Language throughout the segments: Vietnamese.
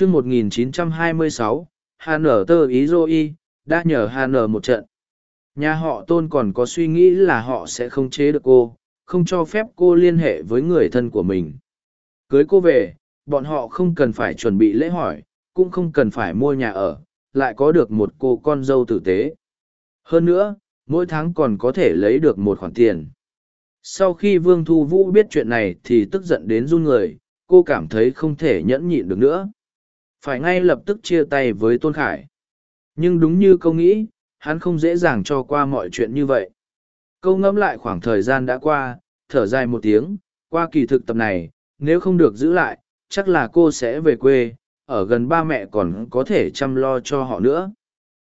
chương 1926, Hà nở tơ ý dô y, đã nhờ Hà nở một trận. Nhà họ tôn còn có suy nghĩ là họ sẽ không chế được cô, không cho phép cô liên hệ với người thân của mình. Cưới cô về, bọn họ không cần phải chuẩn bị lễ hỏi, cũng không cần phải mua nhà ở, lại có được một cô con dâu tử tế. Hơn nữa, mỗi tháng còn có thể lấy được một khoản tiền. Sau khi Vương Thu Vũ biết chuyện này thì tức giận đến run người, cô cảm thấy không thể nhẫn nhịn được nữa. Phải ngay lập tức chia tay với Tôn Khải. Nhưng đúng như câu nghĩ, hắn không dễ dàng cho qua mọi chuyện như vậy. Câu ngẫm lại khoảng thời gian đã qua, thở dài một tiếng, qua kỳ thực tập này, nếu không được giữ lại, chắc là cô sẽ về quê, ở gần ba mẹ còn có thể chăm lo cho họ nữa.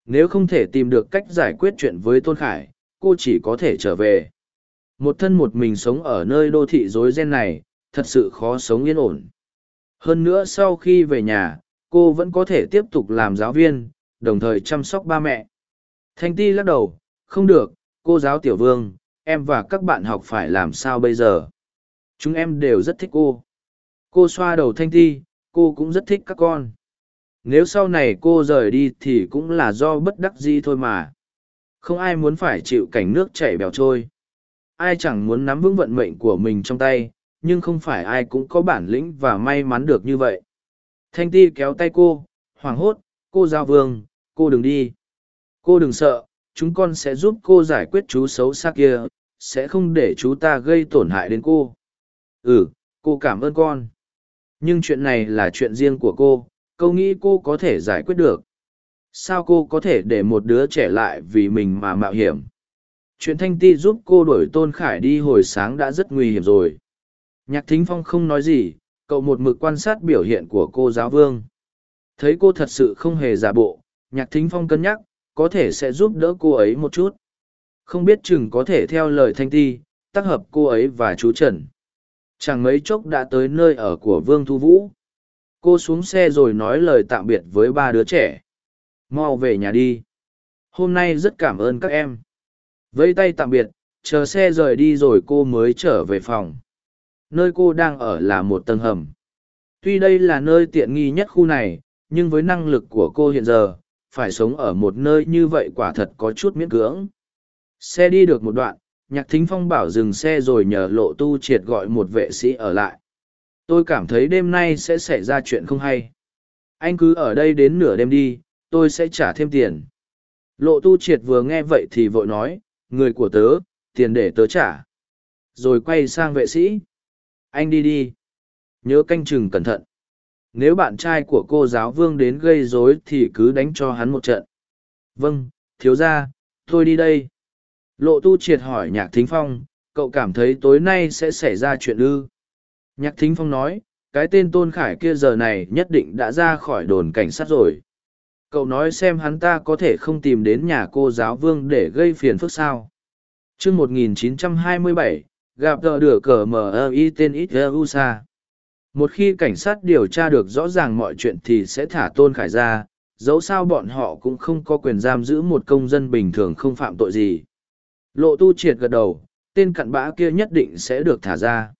Nếu không thể tìm được cách giải quyết chuyện với Tôn Khải, cô chỉ có thể trở về. Một thân một mình sống ở nơi đô thị rối ren này, thật sự khó sống yên ổn. Hơn nữa sau khi về nhà, cô vẫn có thể tiếp tục làm giáo viên, đồng thời chăm sóc ba mẹ. Thanh Ti lắc đầu, không được, cô giáo tiểu vương, em và các bạn học phải làm sao bây giờ? Chúng em đều rất thích cô. Cô xoa đầu Thanh Ti, cô cũng rất thích các con. Nếu sau này cô rời đi thì cũng là do bất đắc dĩ thôi mà. Không ai muốn phải chịu cảnh nước chảy bèo trôi. Ai chẳng muốn nắm vững vận mệnh của mình trong tay, nhưng không phải ai cũng có bản lĩnh và may mắn được như vậy. Thanh Ti kéo tay cô, hoảng hốt, cô giao vương, cô đừng đi. Cô đừng sợ, chúng con sẽ giúp cô giải quyết chú xấu xa kia, sẽ không để chú ta gây tổn hại đến cô. Ừ, cô cảm ơn con. Nhưng chuyện này là chuyện riêng của cô, cô nghĩ cô có thể giải quyết được. Sao cô có thể để một đứa trẻ lại vì mình mà mạo hiểm? Chuyện Thanh Ti giúp cô đuổi Tôn Khải đi hồi sáng đã rất nguy hiểm rồi. Nhạc Thính Phong không nói gì, cậu một mực quan sát biểu hiện của cô giáo vương. Thấy cô thật sự không hề giả bộ, Nhạc Thính Phong cân nhắc, có thể sẽ giúp đỡ cô ấy một chút. Không biết chừng có thể theo lời Thanh Ti, tác hợp cô ấy và chú Trần. Chẳng mấy chốc đã tới nơi ở của Vương Thu Vũ. Cô xuống xe rồi nói lời tạm biệt với ba đứa trẻ. Mau về nhà đi. Hôm nay rất cảm ơn các em. Vẫy tay tạm biệt, chờ xe rời đi rồi cô mới trở về phòng. Nơi cô đang ở là một tầng hầm. Tuy đây là nơi tiện nghi nhất khu này, nhưng với năng lực của cô hiện giờ, phải sống ở một nơi như vậy quả thật có chút miễn cưỡng. Xe đi được một đoạn, nhạc thính phong bảo dừng xe rồi nhờ lộ tu triệt gọi một vệ sĩ ở lại. Tôi cảm thấy đêm nay sẽ xảy ra chuyện không hay. Anh cứ ở đây đến nửa đêm đi, tôi sẽ trả thêm tiền. Lộ tu triệt vừa nghe vậy thì vội nói, người của tớ, tiền để tớ trả. Rồi quay sang vệ sĩ. Anh đi đi. Nhớ canh chừng cẩn thận. Nếu bạn trai của cô giáo vương đến gây rối thì cứ đánh cho hắn một trận. Vâng thiếu ra tôi đi đây. Lộ tu triệt hỏi nhạc thính phong cậu cảm thấy tối nay sẽ xảy ra chuyện ư? Nhạc thính phong nói cái tên tôn khải kia giờ này nhất định đã ra khỏi đồn cảnh sát rồi. Cậu nói xem hắn ta có thể không tìm đến nhà cô giáo vương để gây phiền phức sao? T r ư trăm hai mươi 1927, gặp tờ đửa cờ y tên ít u sa. Một khi cảnh sát điều tra được rõ ràng mọi chuyện thì sẽ thả tôn khải ra, dẫu sao bọn họ cũng không có quyền giam giữ một công dân bình thường không phạm tội gì. Lộ tu triệt gật đầu, tên cặn bã kia nhất định sẽ được thả ra.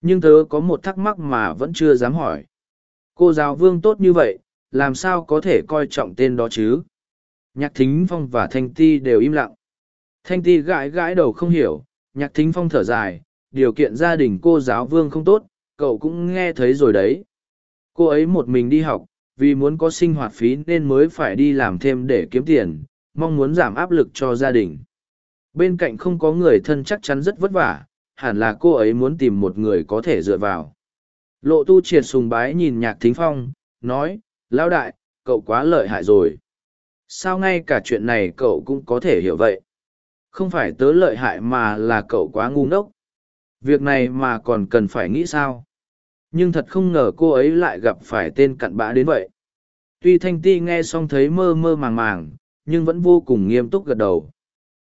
Nhưng tớ có một thắc mắc mà vẫn chưa dám hỏi. Cô giáo vương tốt như vậy, làm sao có thể coi trọng tên đó chứ? Nhạc thính phong và thanh ti đều im lặng. Thanh ti gãi gãi đầu không hiểu nhạc thính phong thở dài, điều kiện gia đình cô giáo vương không tốt, cậu cũng nghe thấy rồi đấy. Cô ấy một mình đi học, vì muốn có sinh hoạt phí nên mới phải đi làm thêm để kiếm tiền, mong muốn giảm áp lực cho gia đình. Bên cạnh không có người thân chắc chắn rất vất vả, hẳn là cô ấy muốn tìm một người có thể dựa vào. Lộ tu triệt sùng bái nhìn nhạc thính phong, nói, lão đại, cậu quá lợi hại rồi. Sao ngay cả chuyện này cậu cũng có thể hiểu vậy? Không phải tớ lợi hại mà là cậu quá ngu ngốc. Việc này mà còn cần phải nghĩ sao? Nhưng thật không ngờ cô ấy lại gặp phải tên cặn bã đến vậy. Tuy thanh ti nghe xong thấy mơ mơ màng màng, nhưng vẫn vô cùng nghiêm túc gật đầu.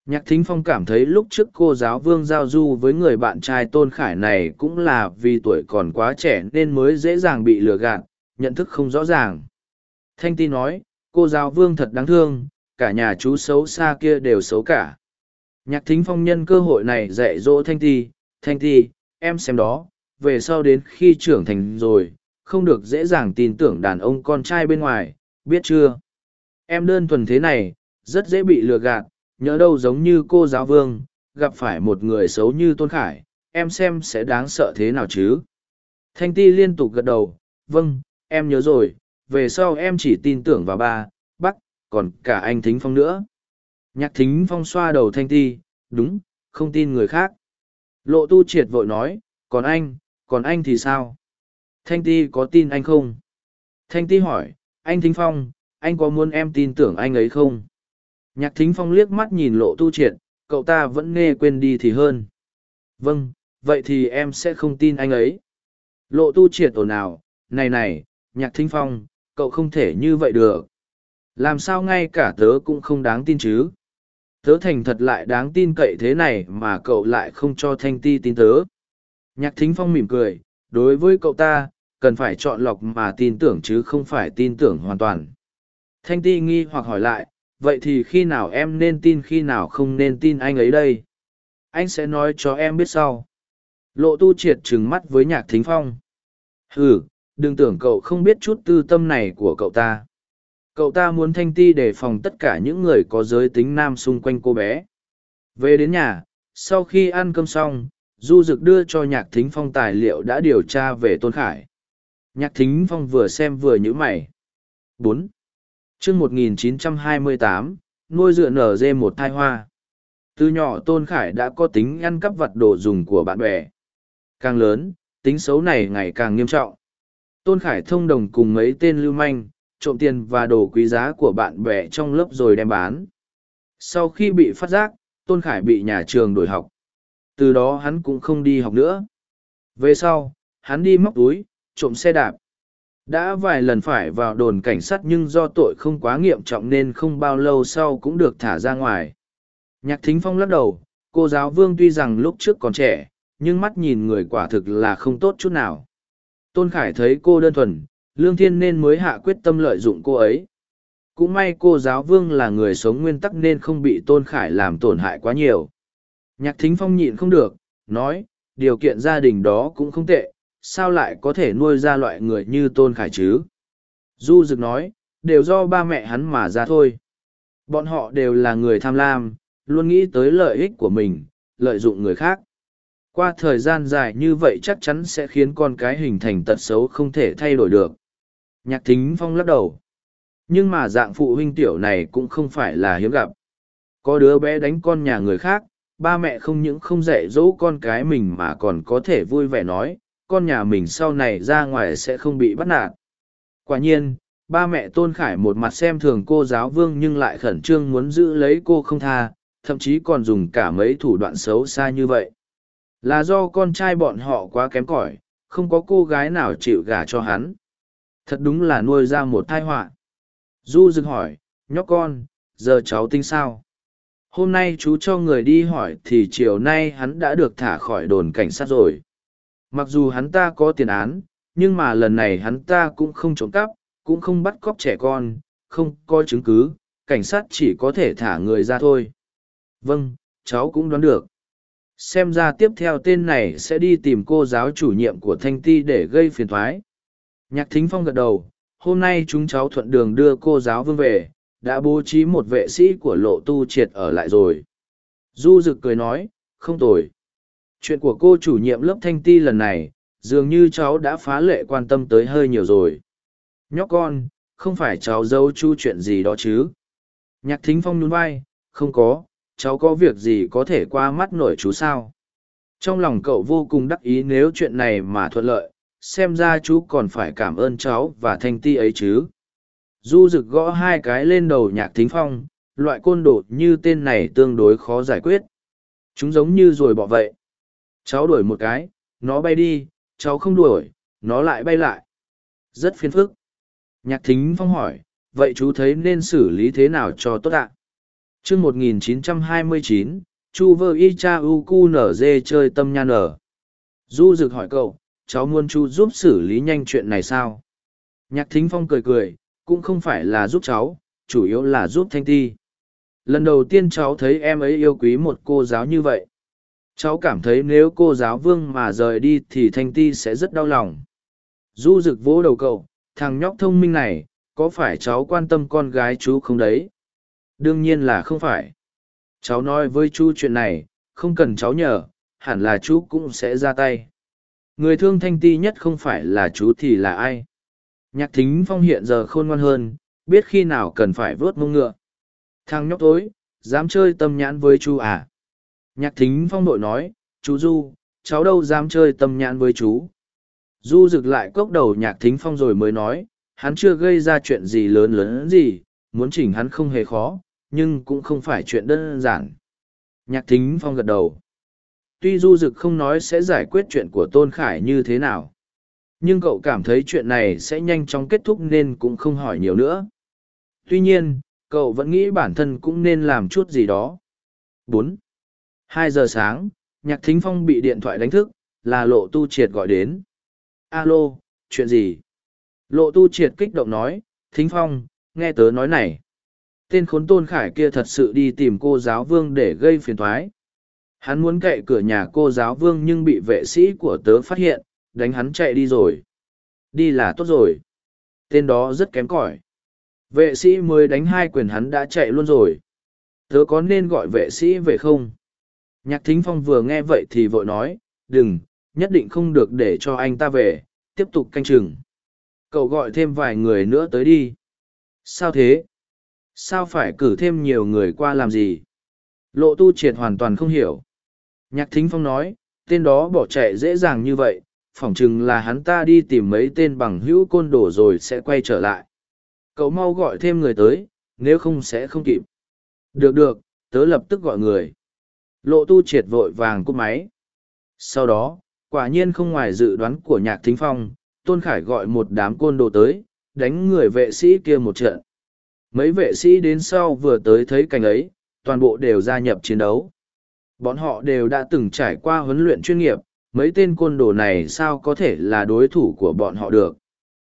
Nhạc thính phong cảm thấy lúc trước cô giáo vương giao du với người bạn trai tôn khải này cũng là vì tuổi còn quá trẻ nên mới dễ dàng bị lừa gạt, nhận thức không rõ ràng. Thanh ti nói, cô giáo vương thật đáng thương, cả nhà chú xấu xa kia đều xấu cả nhạc thính phong nhân cơ hội này dạy dỗ thanh ti thanh ti em xem đó về sau đến khi trưởng thành rồi không được dễ dàng tin tưởng đàn ông con trai bên ngoài, biết chưa? Em đơn thuần thế này, rất dễ bị lừa gạt, nhớ đâu giống như cô giáo vương, gặp phải một người xấu như Tôn Khải, em xem sẽ đáng sợ thế nào chứ? Thanh Ti liên tục gật đầu, vâng, em nhớ rồi, về sau em chỉ tin tưởng vào ba, bắc, còn cả anh Thính Phong nữa. Nhạc Thính Phong xoa đầu Thanh Ti, đúng, không tin người khác. Lộ tu triệt vội nói, còn anh, còn anh thì sao? Thanh Ti có tin anh không? Thanh Ti hỏi, anh Thính Phong, anh có muốn em tin tưởng anh ấy không? Nhạc Thính Phong liếc mắt nhìn lộ tu triệt, cậu ta vẫn nghe quên đi thì hơn. Vâng, vậy thì em sẽ không tin anh ấy. Lộ tu triệt ồn ào, này này, Nhạc Thính Phong, cậu không thể như vậy được. Làm sao ngay cả tớ cũng không đáng tin chứ? Tớ thành thật lại đáng tin cậy thế này mà cậu lại không cho Thanh Ti tin tớ. Nhạc Thính Phong mỉm cười, đối với cậu ta, cần phải chọn lọc mà tin tưởng chứ không phải tin tưởng hoàn toàn. Thanh Ti nghi hoặc hỏi lại, vậy thì khi nào em nên tin khi nào không nên tin anh ấy đây? Anh sẽ nói cho em biết sau. Lộ tu triệt trừng mắt với nhạc thính phong. Ừ, đừng tưởng cậu không biết chút tư tâm này của cậu ta. Cậu ta muốn Thanh Ti đề phòng tất cả những người có giới tính nam xung quanh cô bé. Về đến nhà, sau khi ăn cơm xong, Du Dực đưa cho Nhạc Thính Phong tài liệu đã điều tra về Tôn Khải. Nhạc Thính Phong vừa xem vừa nhíu mày. bốn chương 1928, nuôi dựa nở dê một thai hoa. Từ nhỏ Tôn Khải đã có tính ăn cắp vật đồ dùng của bạn bè. Càng lớn, tính xấu này ngày càng nghiêm trọng. Tôn Khải thông đồng cùng mấy tên lưu manh, trộm tiền và đồ quý giá của bạn bè trong lớp rồi đem bán. Sau khi bị phát giác, Tôn Khải bị nhà trường đổi học. Từ đó hắn cũng không đi học nữa. Về sau, hắn đi móc túi, trộm xe đạp. Đã vài lần phải vào đồn cảnh sát nhưng do tội không quá nghiêm trọng nên không bao lâu sau cũng được thả ra ngoài. Nhạc thính phong lắc đầu, cô giáo vương tuy rằng lúc trước còn trẻ, nhưng mắt nhìn người quả thực là không tốt chút nào. Tôn Khải thấy cô đơn thuần, Lương Thiên nên mới hạ quyết tâm lợi dụng cô ấy. Cũng may cô giáo vương là người sống nguyên tắc nên không bị Tôn Khải làm tổn hại quá nhiều. Nhạc thính phong nhịn không được, nói, điều kiện gia đình đó cũng không tệ, sao lại có thể nuôi ra loại người như Tôn Khải chứ? Du Dực nói, đều do ba mẹ hắn mà ra thôi. Bọn họ đều là người tham lam, luôn nghĩ tới lợi ích của mình, lợi dụng người khác. Qua thời gian dài như vậy chắc chắn sẽ khiến con cái hình thành tật xấu không thể thay đổi được. Nhạc thính phong lắc đầu. Nhưng mà dạng phụ huynh tiểu này cũng không phải là hiếm gặp. Có đứa bé đánh con nhà người khác, ba mẹ không những không dạy dỗ con cái mình mà còn có thể vui vẻ nói, con nhà mình sau này ra ngoài sẽ không bị bắt nạt. Quả nhiên, ba mẹ Tôn Khải một mặt xem thường cô giáo vương nhưng lại khẩn trương muốn giữ lấy cô không tha, thậm chí còn dùng cả mấy thủ đoạn xấu xa như vậy. Là do con trai bọn họ quá kém cỏi, không có cô gái nào chịu gả cho hắn. Thật đúng là nuôi ra một thai họa. Du dừng hỏi, nhóc con, giờ cháu tính sao? Hôm nay chú cho người đi hỏi thì chiều nay hắn đã được thả khỏi đồn cảnh sát rồi. Mặc dù hắn ta có tiền án, nhưng mà lần này hắn ta cũng không trộm cắp, cũng không bắt cóc trẻ con, không có chứng cứ, cảnh sát chỉ có thể thả người ra thôi. Vâng, cháu cũng đoán được. Xem ra tiếp theo tên này sẽ đi tìm cô giáo chủ nhiệm của Thanh Ti để gây phiền thoái. Nhạc Thính Phong gật đầu, hôm nay chúng cháu thuận đường đưa cô giáo vương về, đã bố trí một vệ sĩ của lộ tu triệt ở lại rồi. Du Dực cười nói, không tồi. Chuyện của cô chủ nhiệm lớp Thanh Ti lần này, dường như cháu đã phá lệ quan tâm tới hơi nhiều rồi. Nhóc con, không phải cháu giấu chu chuyện gì đó chứ? Nhạc Thính Phong nhún vai, không có, cháu có việc gì có thể qua mắt nổi chú sao trong lòng cậu vô cùng đắc ý nếu chuyện này mà thuận lợi xem ra chú còn phải cảm ơn cháu và thanh ti ấy chứ. Du rực gõ hai cái lên đầu nhạc thính phong loại côn đồ như tên này tương đối khó giải quyết. Chúng giống như rồi bỏ vậy. Cháu đuổi một cái nó bay đi cháu không đuổi nó lại bay lại. Rất phiền phức. Nhạc thính phong hỏi vậy chú thấy nên xử lý thế nào cho tốt ạ? Chương 1929, chu vơ y cha u cu nở dê chơi tâm nha nở du rực hỏi cậu cháu muốn chu giúp xử lý nhanh chuyện này sao nhạc thính phong cười cười cũng không phải là giúp cháu chủ yếu là giúp thanh ti lần đầu tiên cháu thấy em ấy yêu quý một cô giáo như vậy cháu cảm thấy nếu cô giáo vương mà rời đi thì thanh ti sẽ rất đau lòng Du rực vỗ đầu cậu, thằng nhóc thông minh này, có phải cháu quan tâm con gái chú không đấy? Đương nhiên là không phải. Cháu nói với chú chuyện này, không cần cháu nhờ, hẳn là chú cũng sẽ ra tay. Người thương thanh ti nhất không phải là chú thì là ai? Nhạc thính phong hiện giờ khôn ngoan hơn, biết khi nào cần phải vớt mông ngựa. Thằng nhóc tối, dám chơi tâm nhãn với chú à? Nhạc thính phong đội nói, chú Du, cháu đâu dám chơi tâm nhãn với chú. Du rực lại cốc đầu nhạc thính phong rồi mới nói, hắn chưa gây ra chuyện gì lớn lớn gì, muốn chỉnh hắn không hề khó, nhưng cũng không phải chuyện đơn giản. Nhạc thính phong gật đầu. Tuy du dực không nói sẽ giải quyết chuyện của Tôn Khải như thế nào, nhưng cậu cảm thấy chuyện này sẽ nhanh chóng kết thúc nên cũng không hỏi nhiều nữa. Tuy nhiên, cậu vẫn nghĩ bản thân cũng nên làm chút gì đó. bốn hai giờ sáng, nhạc thính phong bị điện thoại đánh thức, là lộ tu triệt gọi đến. Alo, chuyện gì? Lộ tu triệt kích động nói, thính phong, nghe tớ nói này. Tên khốn tôn khải kia thật sự đi tìm cô giáo vương để gây phiền thoái. Hắn muốn cậy cửa nhà cô giáo vương nhưng bị vệ sĩ của tớ phát hiện, đánh hắn chạy đi rồi. Đi là tốt rồi. Tên đó rất kém cỏi. Vệ sĩ mới đánh hai quyền hắn đã chạy luôn rồi. Tớ có nên gọi vệ sĩ về không? Nhạc thính phong vừa nghe vậy thì vội nói, đừng, nhất định không được để cho anh ta về, tiếp tục canh chừng. Cậu gọi thêm vài người nữa tới đi. Sao thế? Sao phải cử thêm nhiều người qua làm gì? Lộ tu triệt hoàn toàn không hiểu. Nhạc thính phong nói, tên đó bỏ chạy dễ dàng như vậy, phỏng chừng là hắn ta đi tìm mấy tên bằng hữu côn đồ rồi sẽ quay trở lại. Cậu mau gọi thêm người tới, nếu không sẽ không kịp. Được được, tớ lập tức gọi người. Lộ tu triệt vội vàng cúp máy. Sau đó, quả nhiên không ngoài dự đoán của nhạc thính phong, Tôn Khải gọi một đám côn đồ tới, đánh người vệ sĩ kia một trận. Mấy vệ sĩ đến sau vừa tới thấy cảnh ấy, toàn bộ đều gia nhập chiến đấu. Bọn họ đều đã từng trải qua huấn luyện chuyên nghiệp, mấy tên côn đồ này sao có thể là đối thủ của bọn họ được.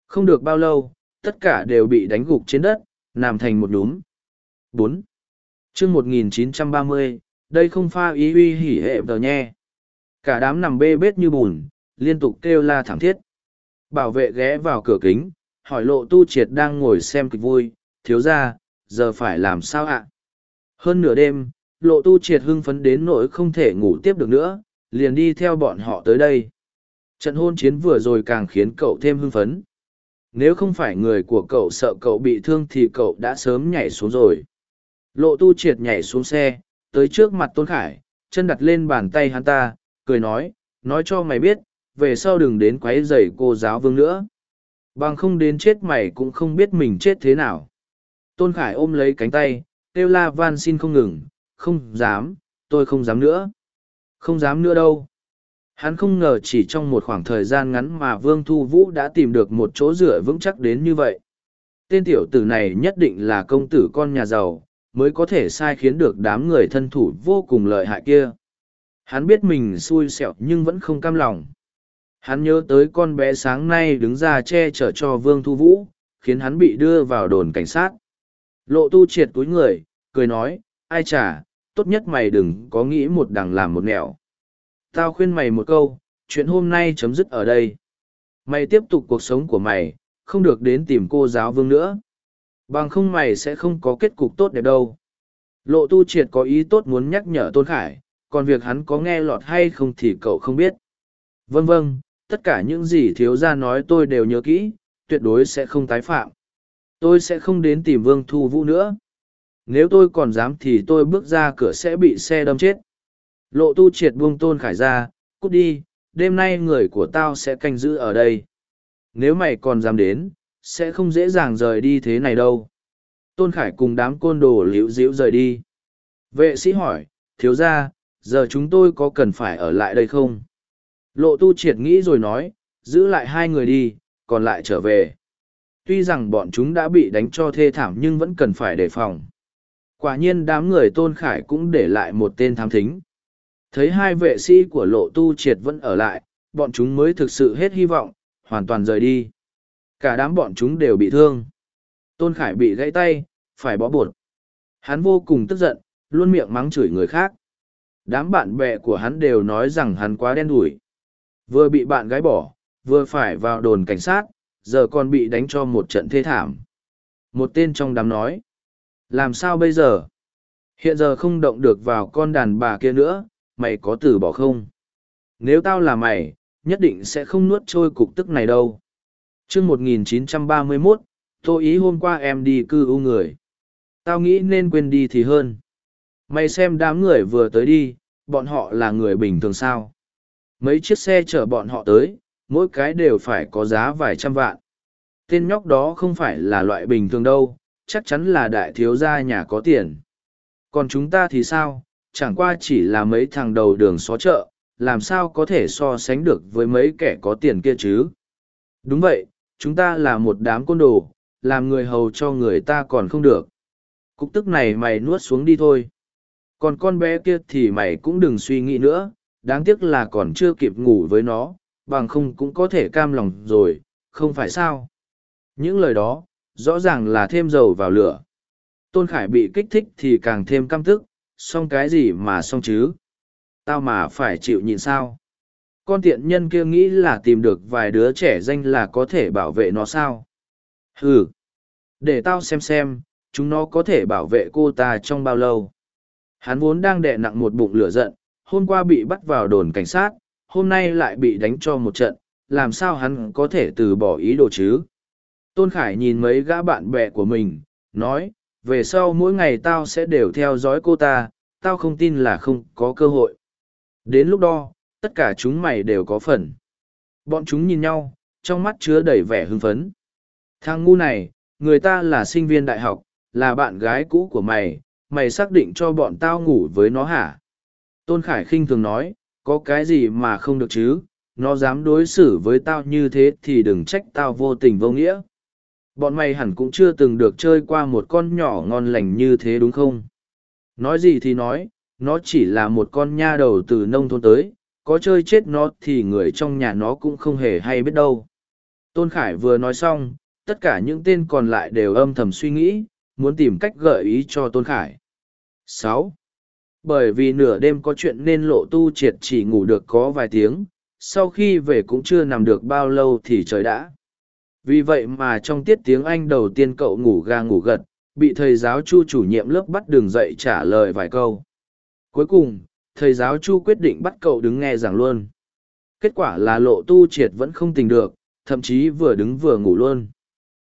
Không được bao lâu, tất cả đều bị đánh gục trên đất, nằm thành một núm. bốn chương 1930, đây không pha ý uy hỉ hệ tờ nhe. Cả đám nằm bê bết như bùn, liên tục kêu la thảm thiết. Bảo vệ ghé vào cửa kính, hỏi lộ tu triệt đang ngồi xem kịch vui, thiếu ra, giờ phải làm sao ạ? Hơn nửa đêm, lộ tu triệt hưng phấn đến nỗi không thể ngủ tiếp được nữa, liền đi theo bọn họ tới đây. Trận hôn chiến vừa rồi càng khiến cậu thêm hưng phấn. Nếu không phải người của cậu sợ cậu bị thương thì cậu đã sớm nhảy xuống rồi. Lộ tu triệt nhảy xuống xe, tới trước mặt Tôn Khải, chân đặt lên bàn tay hắn ta, cười nói, nói cho mày biết, về sau đừng đến quấy rầy cô giáo vương nữa. Bằng không đến chết mày cũng không biết mình chết thế nào. Tôn Khải ôm lấy cánh tay, kêu la van xin không ngừng, không dám, tôi không dám nữa. Không dám nữa đâu. Hắn không ngờ chỉ trong một khoảng thời gian ngắn mà Vương Thu Vũ đã tìm được một chỗ dựa vững chắc đến như vậy. Tên tiểu tử này nhất định là công tử con nhà giàu, mới có thể sai khiến được đám người thân thủ vô cùng lợi hại kia. Hắn biết mình xui xẻo nhưng vẫn không cam lòng. Hắn nhớ tới con bé sáng nay đứng ra che chở cho Vương Thu Vũ, khiến hắn bị đưa vào đồn cảnh sát. Lộ tu triệt túi người, cười nói, ai chả, tốt nhất mày đừng có nghĩ một đằng làm một nẻo. Tao khuyên mày một câu, chuyện hôm nay chấm dứt ở đây. Mày tiếp tục cuộc sống của mày, không được đến tìm cô giáo vương nữa. Bằng không mày sẽ không có kết cục tốt đẹp đâu. Lộ tu triệt có ý tốt muốn nhắc nhở Tôn Khải, còn việc hắn có nghe lọt hay không thì cậu không biết. Vâng vâng, tất cả những gì thiếu gia nói tôi đều nhớ kỹ, tuyệt đối sẽ không tái phạm. Tôi sẽ không đến tìm Vương Thu Vũ nữa. Nếu tôi còn dám thì tôi bước ra cửa sẽ bị xe đâm chết. Lộ tu triệt buông tôn khải ra, cút đi, đêm nay người của tao sẽ canh giữ ở đây. Nếu mày còn dám đến, sẽ không dễ dàng rời đi thế này đâu. Tôn khải cùng đám côn đồ liễu diễu rời đi. Vệ sĩ hỏi, thiếu ra, giờ chúng tôi có cần phải ở lại đây không? Lộ tu triệt nghĩ rồi nói, giữ lại hai người đi, còn lại trở về. Tuy rằng bọn chúng đã bị đánh cho thê thảm nhưng vẫn cần phải đề phòng. Quả nhiên đám người tôn khải cũng để lại một tên thám thính. Thấy hai vệ sĩ của lộ tu triệt vẫn ở lại, bọn chúng mới thực sự hết hy vọng, hoàn toàn rời đi. Cả đám bọn chúng đều bị thương. Tôn khải bị gãy tay, phải bó bột. Hắn vô cùng tức giận, luôn miệng mắng chửi người khác. Đám bạn bè của hắn đều nói rằng hắn quá đen đủi. Vừa bị bạn gái bỏ, vừa phải vào đồn cảnh sát, giờ còn bị đánh cho một trận thê thảm. Một tên trong đám nói, làm sao bây giờ? Hiện giờ không động được vào con đàn bà kia nữa, mày có từ bỏ không? Nếu tao là mày, nhất định sẽ không nuốt trôi cục tức này đâu. chương 1931, tôi ý hôm qua em đi cư u người. Tao nghĩ nên quên đi thì hơn. Mày xem đám người vừa tới đi, bọn họ là người bình thường sao? Mấy chiếc xe chở bọn họ tới, mỗi cái đều phải có giá vài trăm vạn. Tên nhóc đó không phải là loại bình thường đâu, chắc chắn là đại thiếu gia nhà có tiền. Còn chúng ta thì sao, chẳng qua chỉ là mấy thằng đầu đường xó chợ, làm sao có thể so sánh được với mấy kẻ có tiền kia chứ? Đúng vậy, chúng ta là một đám côn đồ, làm người hầu cho người ta còn không được. Cục tức này mày nuốt xuống đi thôi. Còn con bé kia thì mày cũng đừng suy nghĩ nữa, đáng tiếc là còn chưa kịp ngủ với nó, bằng không cũng có thể cam lòng rồi, không phải sao? Những lời đó, rõ ràng là thêm dầu vào lửa. Tôn Khải bị kích thích thì càng thêm căm tức, xong cái gì mà xong chứ? Tao mà phải chịu nhịn sao? Con tiện nhân kia nghĩ là tìm được vài đứa trẻ danh là có thể bảo vệ nó sao? Ừ. Để tao xem xem, chúng nó có thể bảo vệ cô ta trong bao lâu. Hắn vốn đang đè nặng một bụng lửa giận, hôm qua bị bắt vào đồn cảnh sát, hôm nay lại bị đánh cho một trận, làm sao hắn có thể từ bỏ ý đồ chứ? Tôn Khải nhìn mấy gã bạn bè của mình, nói, về sau mỗi ngày tao sẽ đều theo dõi cô ta, tao không tin là không có cơ hội. Đến lúc đó, tất cả chúng mày đều có phần. Bọn chúng nhìn nhau, trong mắt chứa đầy vẻ hưng phấn. Thằng ngu này, người ta là sinh viên đại học, là bạn gái cũ của mày, mày xác định cho bọn tao ngủ với nó hả? Tôn Khải khinh thường nói, có cái gì mà không được chứ, nó dám đối xử với tao như thế thì đừng trách tao vô tình vô nghĩa. Bọn mày hẳn cũng chưa từng được chơi qua một con nhỏ ngon lành như thế đúng không? Nói gì thì nói, nó chỉ là một con nha đầu từ nông thôn tới, có chơi chết nó thì người trong nhà nó cũng không hề hay biết đâu. Tôn Khải vừa nói xong, tất cả những tên còn lại đều âm thầm suy nghĩ, muốn tìm cách gợi ý cho Tôn Khải. sáu Bởi vì nửa đêm có chuyện nên lộ tu triệt chỉ ngủ được có vài tiếng, sau khi về cũng chưa nằm được bao lâu thì trời đã. Vì vậy mà trong tiết tiếng Anh đầu tiên cậu ngủ ga ngủ gật, bị thầy giáo chu chủ nhiệm lớp bắt đường dậy trả lời vài câu. Cuối cùng, thầy giáo chu quyết định bắt cậu đứng nghe giảng luôn. Kết quả là lộ tu triệt vẫn không tỉnh được, thậm chí vừa đứng vừa ngủ luôn.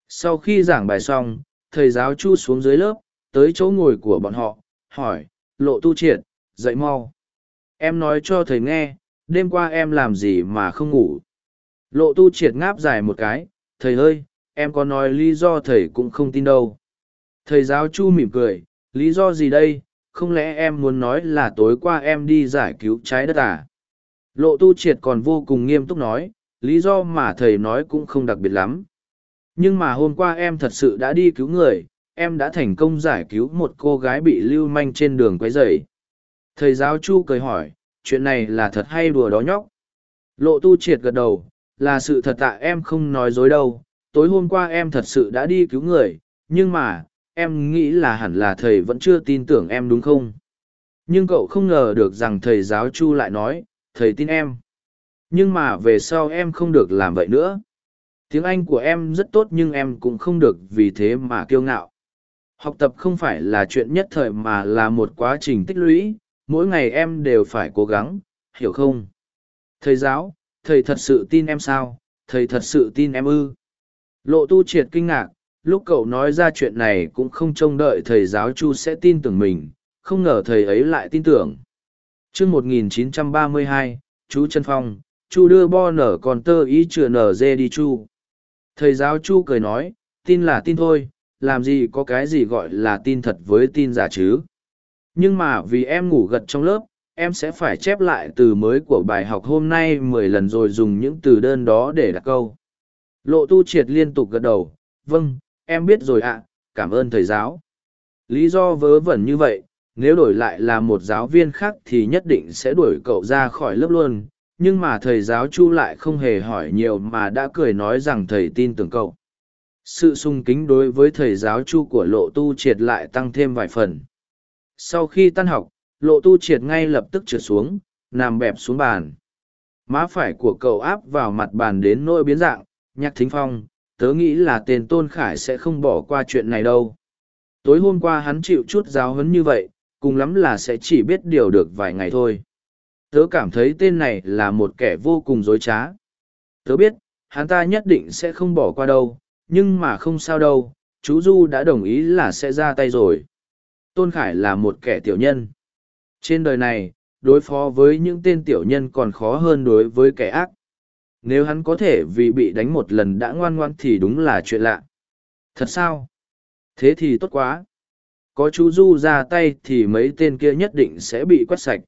Sau khi giảng bài xong, thầy giáo chu xuống dưới lớp, tới chỗ ngồi của bọn họ, hỏi, lộ tu triệt, dậy mau. Em nói cho thầy nghe, đêm qua em làm gì mà không ngủ. Lộ tu triệt ngáp dài một cái, thầy ơi, em có nói lý do thầy cũng không tin đâu. Thầy giáo chu mỉm cười, lý do gì đây, không lẽ em muốn nói là tối qua em đi giải cứu trái đất à? Lộ tu triệt còn vô cùng nghiêm túc nói, lý do mà thầy nói cũng không đặc biệt lắm. Nhưng mà hôm qua em thật sự đã đi cứu người, em đã thành công giải cứu một cô gái bị lưu manh trên đường quấy rầy. Thầy giáo chu cười hỏi, chuyện này là thật hay đùa đó nhóc? Lộ tu triệt gật đầu, là sự thật tạ em không nói dối đâu, tối hôm qua em thật sự đã đi cứu người, nhưng mà, em nghĩ là hẳn là thầy vẫn chưa tin tưởng em đúng không? Nhưng cậu không ngờ được rằng thầy giáo Chu lại nói, thầy tin em. Nhưng mà về sau em không được làm vậy nữa. Tiếng Anh của em rất tốt nhưng em cũng không được vì thế mà kiêu ngạo. Học tập không phải là chuyện nhất thời mà là một quá trình tích lũy, mỗi ngày em đều phải cố gắng, hiểu không? Thầy giáo, thầy thật sự tin em sao? Thầy thật sự tin em ư? Lộ tu triệt kinh ngạc, lúc cậu nói ra chuyện này cũng không trông đợi thầy giáo chu sẽ tin tưởng mình, không ngờ thầy ấy lại tin tưởng. Chương một nghìn chú trân phong, chu đưa bo nở còn tơ ý chừa nở dê đi chu. Thầy giáo chu cười nói, tin là tin thôi, làm gì có cái gì gọi là tin thật với tin giả chứ? Nhưng mà vì em ngủ gật trong lớp em sẽ phải chép lại từ mới của bài học hôm nay mười lần rồi dùng những từ đơn đó để đặt câu. Lộ tu triệt liên tục gật đầu vâng em biết rồi ạ, cảm ơn thầy giáo. Lý do vớ vẩn như vậy, nếu đổi lại là một giáo viên khác thì nhất định sẽ đuổi cậu ra khỏi lớp luôn, nhưng mà thầy giáo chu lại không hề hỏi nhiều mà đã cười nói rằng thầy tin tưởng cậu. Sự sung kính đối với thầy giáo chu của lộ tu triệt lại tăng thêm vài phần. Sau khi tan học lộ tu triệt ngay lập tức trượt xuống, nằm bẹp xuống bàn. má phải của cậu áp vào mặt bàn đến nỗi biến dạng nhạc thính phong tớ nghĩ là tên tôn khải sẽ không bỏ qua chuyện này đâu. Tối hôm qua hắn chịu chút giáo huấn như vậy cùng lắm là sẽ chỉ biết điều được vài ngày thôi. Tớ cảm thấy tên này là một kẻ vô cùng dối trá. Tớ biết hắn ta nhất định sẽ không bỏ qua đâu nhưng mà không sao đâu chú du đã đồng ý là sẽ ra tay rồi. Tôn khải là một kẻ tiểu nhân trên đời này, đối phó với những tên tiểu nhân còn khó hơn đối với kẻ ác. Nếu hắn có thể vì bị đánh một lần đã ngoan ngoan thì đúng là chuyện lạ. Thật sao? Thế thì tốt quá. Có chú du ra tay thì mấy tên kia nhất định sẽ bị quét sạch.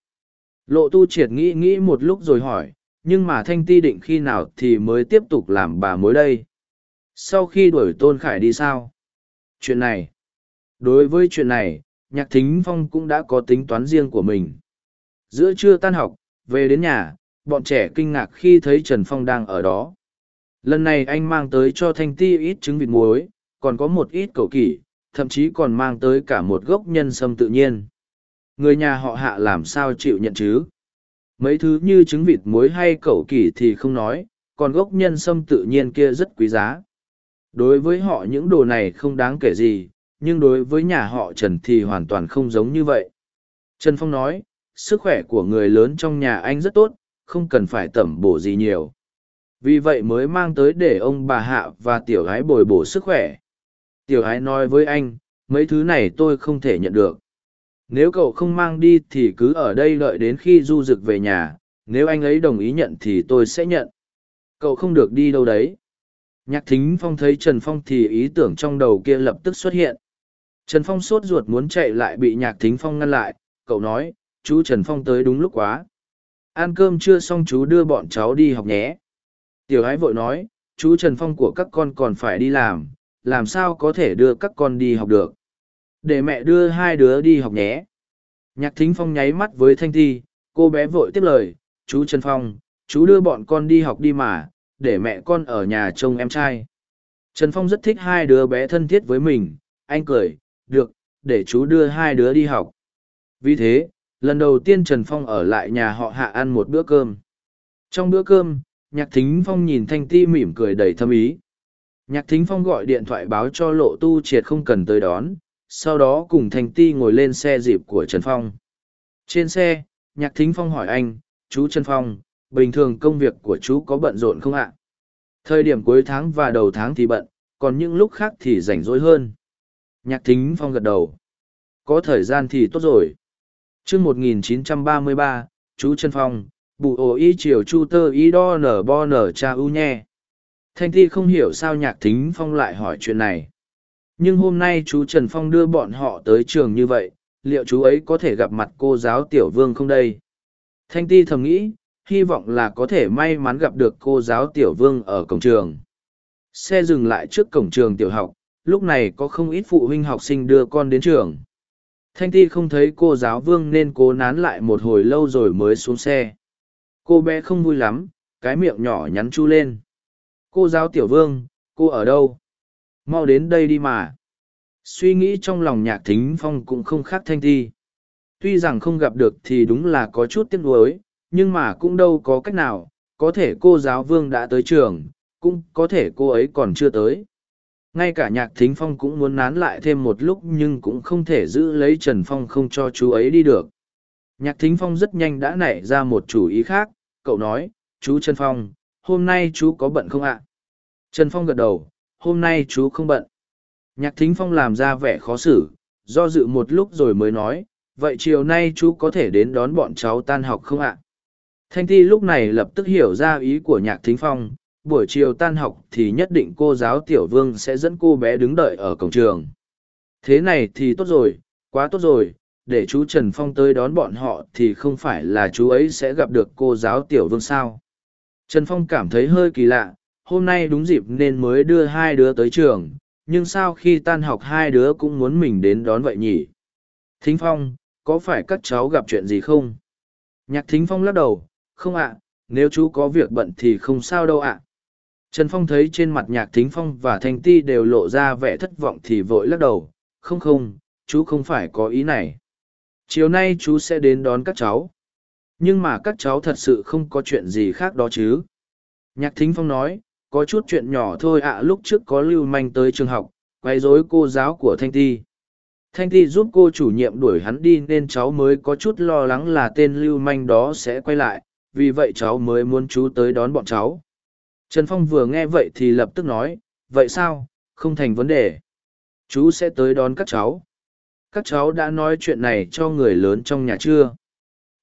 Lộ tu triệt nghĩ nghĩ một lúc rồi hỏi, nhưng mà thanh ti định khi nào thì mới tiếp tục làm bà mối đây? Sau khi đuổi tôn khải đi sao? Chuyện này. Đối với chuyện này nhạc thính phong cũng đã có tính toán riêng của mình. Giữa trưa tan học, về đến nhà, bọn trẻ kinh ngạc khi thấy trần phong đang ở đó. Lần này anh mang tới cho thanh ti ít trứng vịt muối, còn có một ít cầu kỷ, thậm chí còn mang tới cả một gốc nhân sâm tự nhiên. Người nhà họ hạ làm sao chịu nhận chứ? Mấy thứ như trứng vịt muối hay cẩu kỳ thì không nói, còn gốc nhân sâm tự nhiên kia rất quý giá. Đối với họ những đồ này không đáng kể gì nhưng đối với nhà họ trần thì hoàn toàn không giống như vậy. Trần phong nói, sức khỏe của người lớn trong nhà anh rất tốt, không cần phải tẩm bổ gì nhiều. Vì vậy mới mang tới để ông bà hạ và tiểu gái bồi bổ sức khỏe. Tiểu gái nói với anh, mấy thứ này tôi không thể nhận được. Nếu cậu không mang đi thì cứ ở đây đợi đến khi du rực về nhà, nếu anh ấy đồng ý nhận thì tôi sẽ nhận. Cậu không được đi đâu đấy. Nhạc thính phong thấy trần phong thì ý tưởng trong đầu kia lập tức xuất hiện trần phong sốt ruột muốn chạy lại bị nhạc thính phong ngăn lại, cậu nói, chú trần phong tới đúng lúc quá. Ăn cơm chưa xong chú đưa bọn cháu đi học nhé. Tiểu ái vội nói, chú trần phong của các con còn phải đi làm làm sao có thể đưa các con đi học được? Để mẹ đưa hai đứa đi học nhé. Nhạc thính phong nháy mắt với thanh thi, cô bé vội tiếp lời, chú trần phong, chú đưa bọn con đi học đi mà, để mẹ con ở nhà trông em trai. Trần phong rất thích hai đứa bé thân thiết với mình, anh cười được, để chú đưa hai đứa đi học. Vì thế, lần đầu tiên trần phong ở lại nhà họ hạ ăn một bữa cơm. Trong bữa cơm, nhạc thính phong nhìn thanh ti mỉm cười đầy thâm ý. Nhạc thính phong gọi điện thoại báo cho lộ tu triệt không cần tới đón, sau đó cùng thanh ti ngồi lên xe dịp của trần phong. Trên xe, nhạc thính phong hỏi anh, chú trần phong, bình thường công việc của chú có bận rộn không ạ? Thời điểm cuối tháng và đầu tháng thì bận, còn những lúc khác thì rảnh rỗi hơn nhạc thính phong gật đầu. Có thời gian thì tốt rồi. Chương một nghìn chín trăm ba mươi ba, chú trần phong, bù ổ y chiều chu tơ y đo nở bo nở cha u nhe. thanh ti không hiểu sao nhạc thính phong lại hỏi chuyện này. Nhưng hôm nay chú trần phong đưa bọn họ tới trường như vậy, liệu chú ấy có thể gặp mặt cô giáo tiểu vương không đây? Thanh ti thầm nghĩ, hy vọng là có thể may mắn gặp được cô giáo tiểu vương ở cổng trường. Xe dừng lại trước cổng trường tiểu học lúc này có không ít phụ huynh học sinh đưa con đến trường. Thanh ti không thấy cô giáo vương nên cố nán lại một hồi lâu rồi mới xuống xe. Cô bé không vui lắm, cái miệng nhỏ nhắn chu lên. Cô giáo tiểu vương, cô ở đâu? Mau đến đây đi mà. Suy nghĩ trong lòng nhạc thính phong cũng không khác thanh ti. Tuy rằng không gặp được thì đúng là có chút tiếc nuối, nhưng mà cũng đâu có cách nào, có thể cô giáo vương đã tới trường, cũng có thể cô ấy còn chưa tới ngay cả nhạc thính phong cũng muốn nán lại thêm một lúc nhưng cũng không thể giữ lấy trần phong không cho chú ấy đi được. Nhạc thính phong rất nhanh đã nảy ra một chủ ý khác, cậu nói, chú trần phong, hôm nay chú có bận không ạ? Trần phong gật đầu, hôm nay chú không bận. Nhạc thính phong làm ra vẻ khó xử, do dự một lúc rồi mới nói, vậy chiều nay chú có thể đến đón bọn cháu tan học không ạ? Thanh ti lúc này lập tức hiểu ra ý của nhạc thính phong buổi chiều tan học thì nhất định cô giáo tiểu vương sẽ dẫn cô bé đứng đợi ở cổng trường. Thế này thì tốt rồi, quá tốt rồi, để chú trần phong tới đón bọn họ thì không phải là chú ấy sẽ gặp được cô giáo tiểu vương sao? Trần phong cảm thấy hơi kỳ lạ, hôm nay đúng dịp nên mới đưa hai đứa tới trường, nhưng sao khi tan học hai đứa cũng muốn mình đến đón vậy nhỉ? Thính phong, có phải các cháu gặp chuyện gì không? Nhạc thính phong lắc đầu, không ạ, nếu chú có việc bận thì không sao đâu ạ trần phong thấy trên mặt nhạc thính phong và thanh ti đều lộ ra vẻ thất vọng thì vội lắc đầu không không chú không phải có ý này chiều nay chú sẽ đến đón các cháu Nhưng mà các cháu thật sự không có chuyện gì khác đó chứ. Nhạc Thính Phong nói, có chút chuyện nhỏ thôi ạ lúc trước có lưu manh tới trường học, quay rối cô giáo của Thanh Ti. Thanh Ti giúp cô chủ nhiệm đuổi hắn đi nên cháu mới có chút lo lắng là tên lưu manh đó sẽ quay lại, vì vậy cháu mới muốn chú tới đón bọn cháu. Trần Phong vừa nghe vậy thì lập tức nói, vậy sao, không thành vấn đề. Chú sẽ tới đón các cháu. Các cháu đã nói chuyện này cho người lớn trong nhà chưa?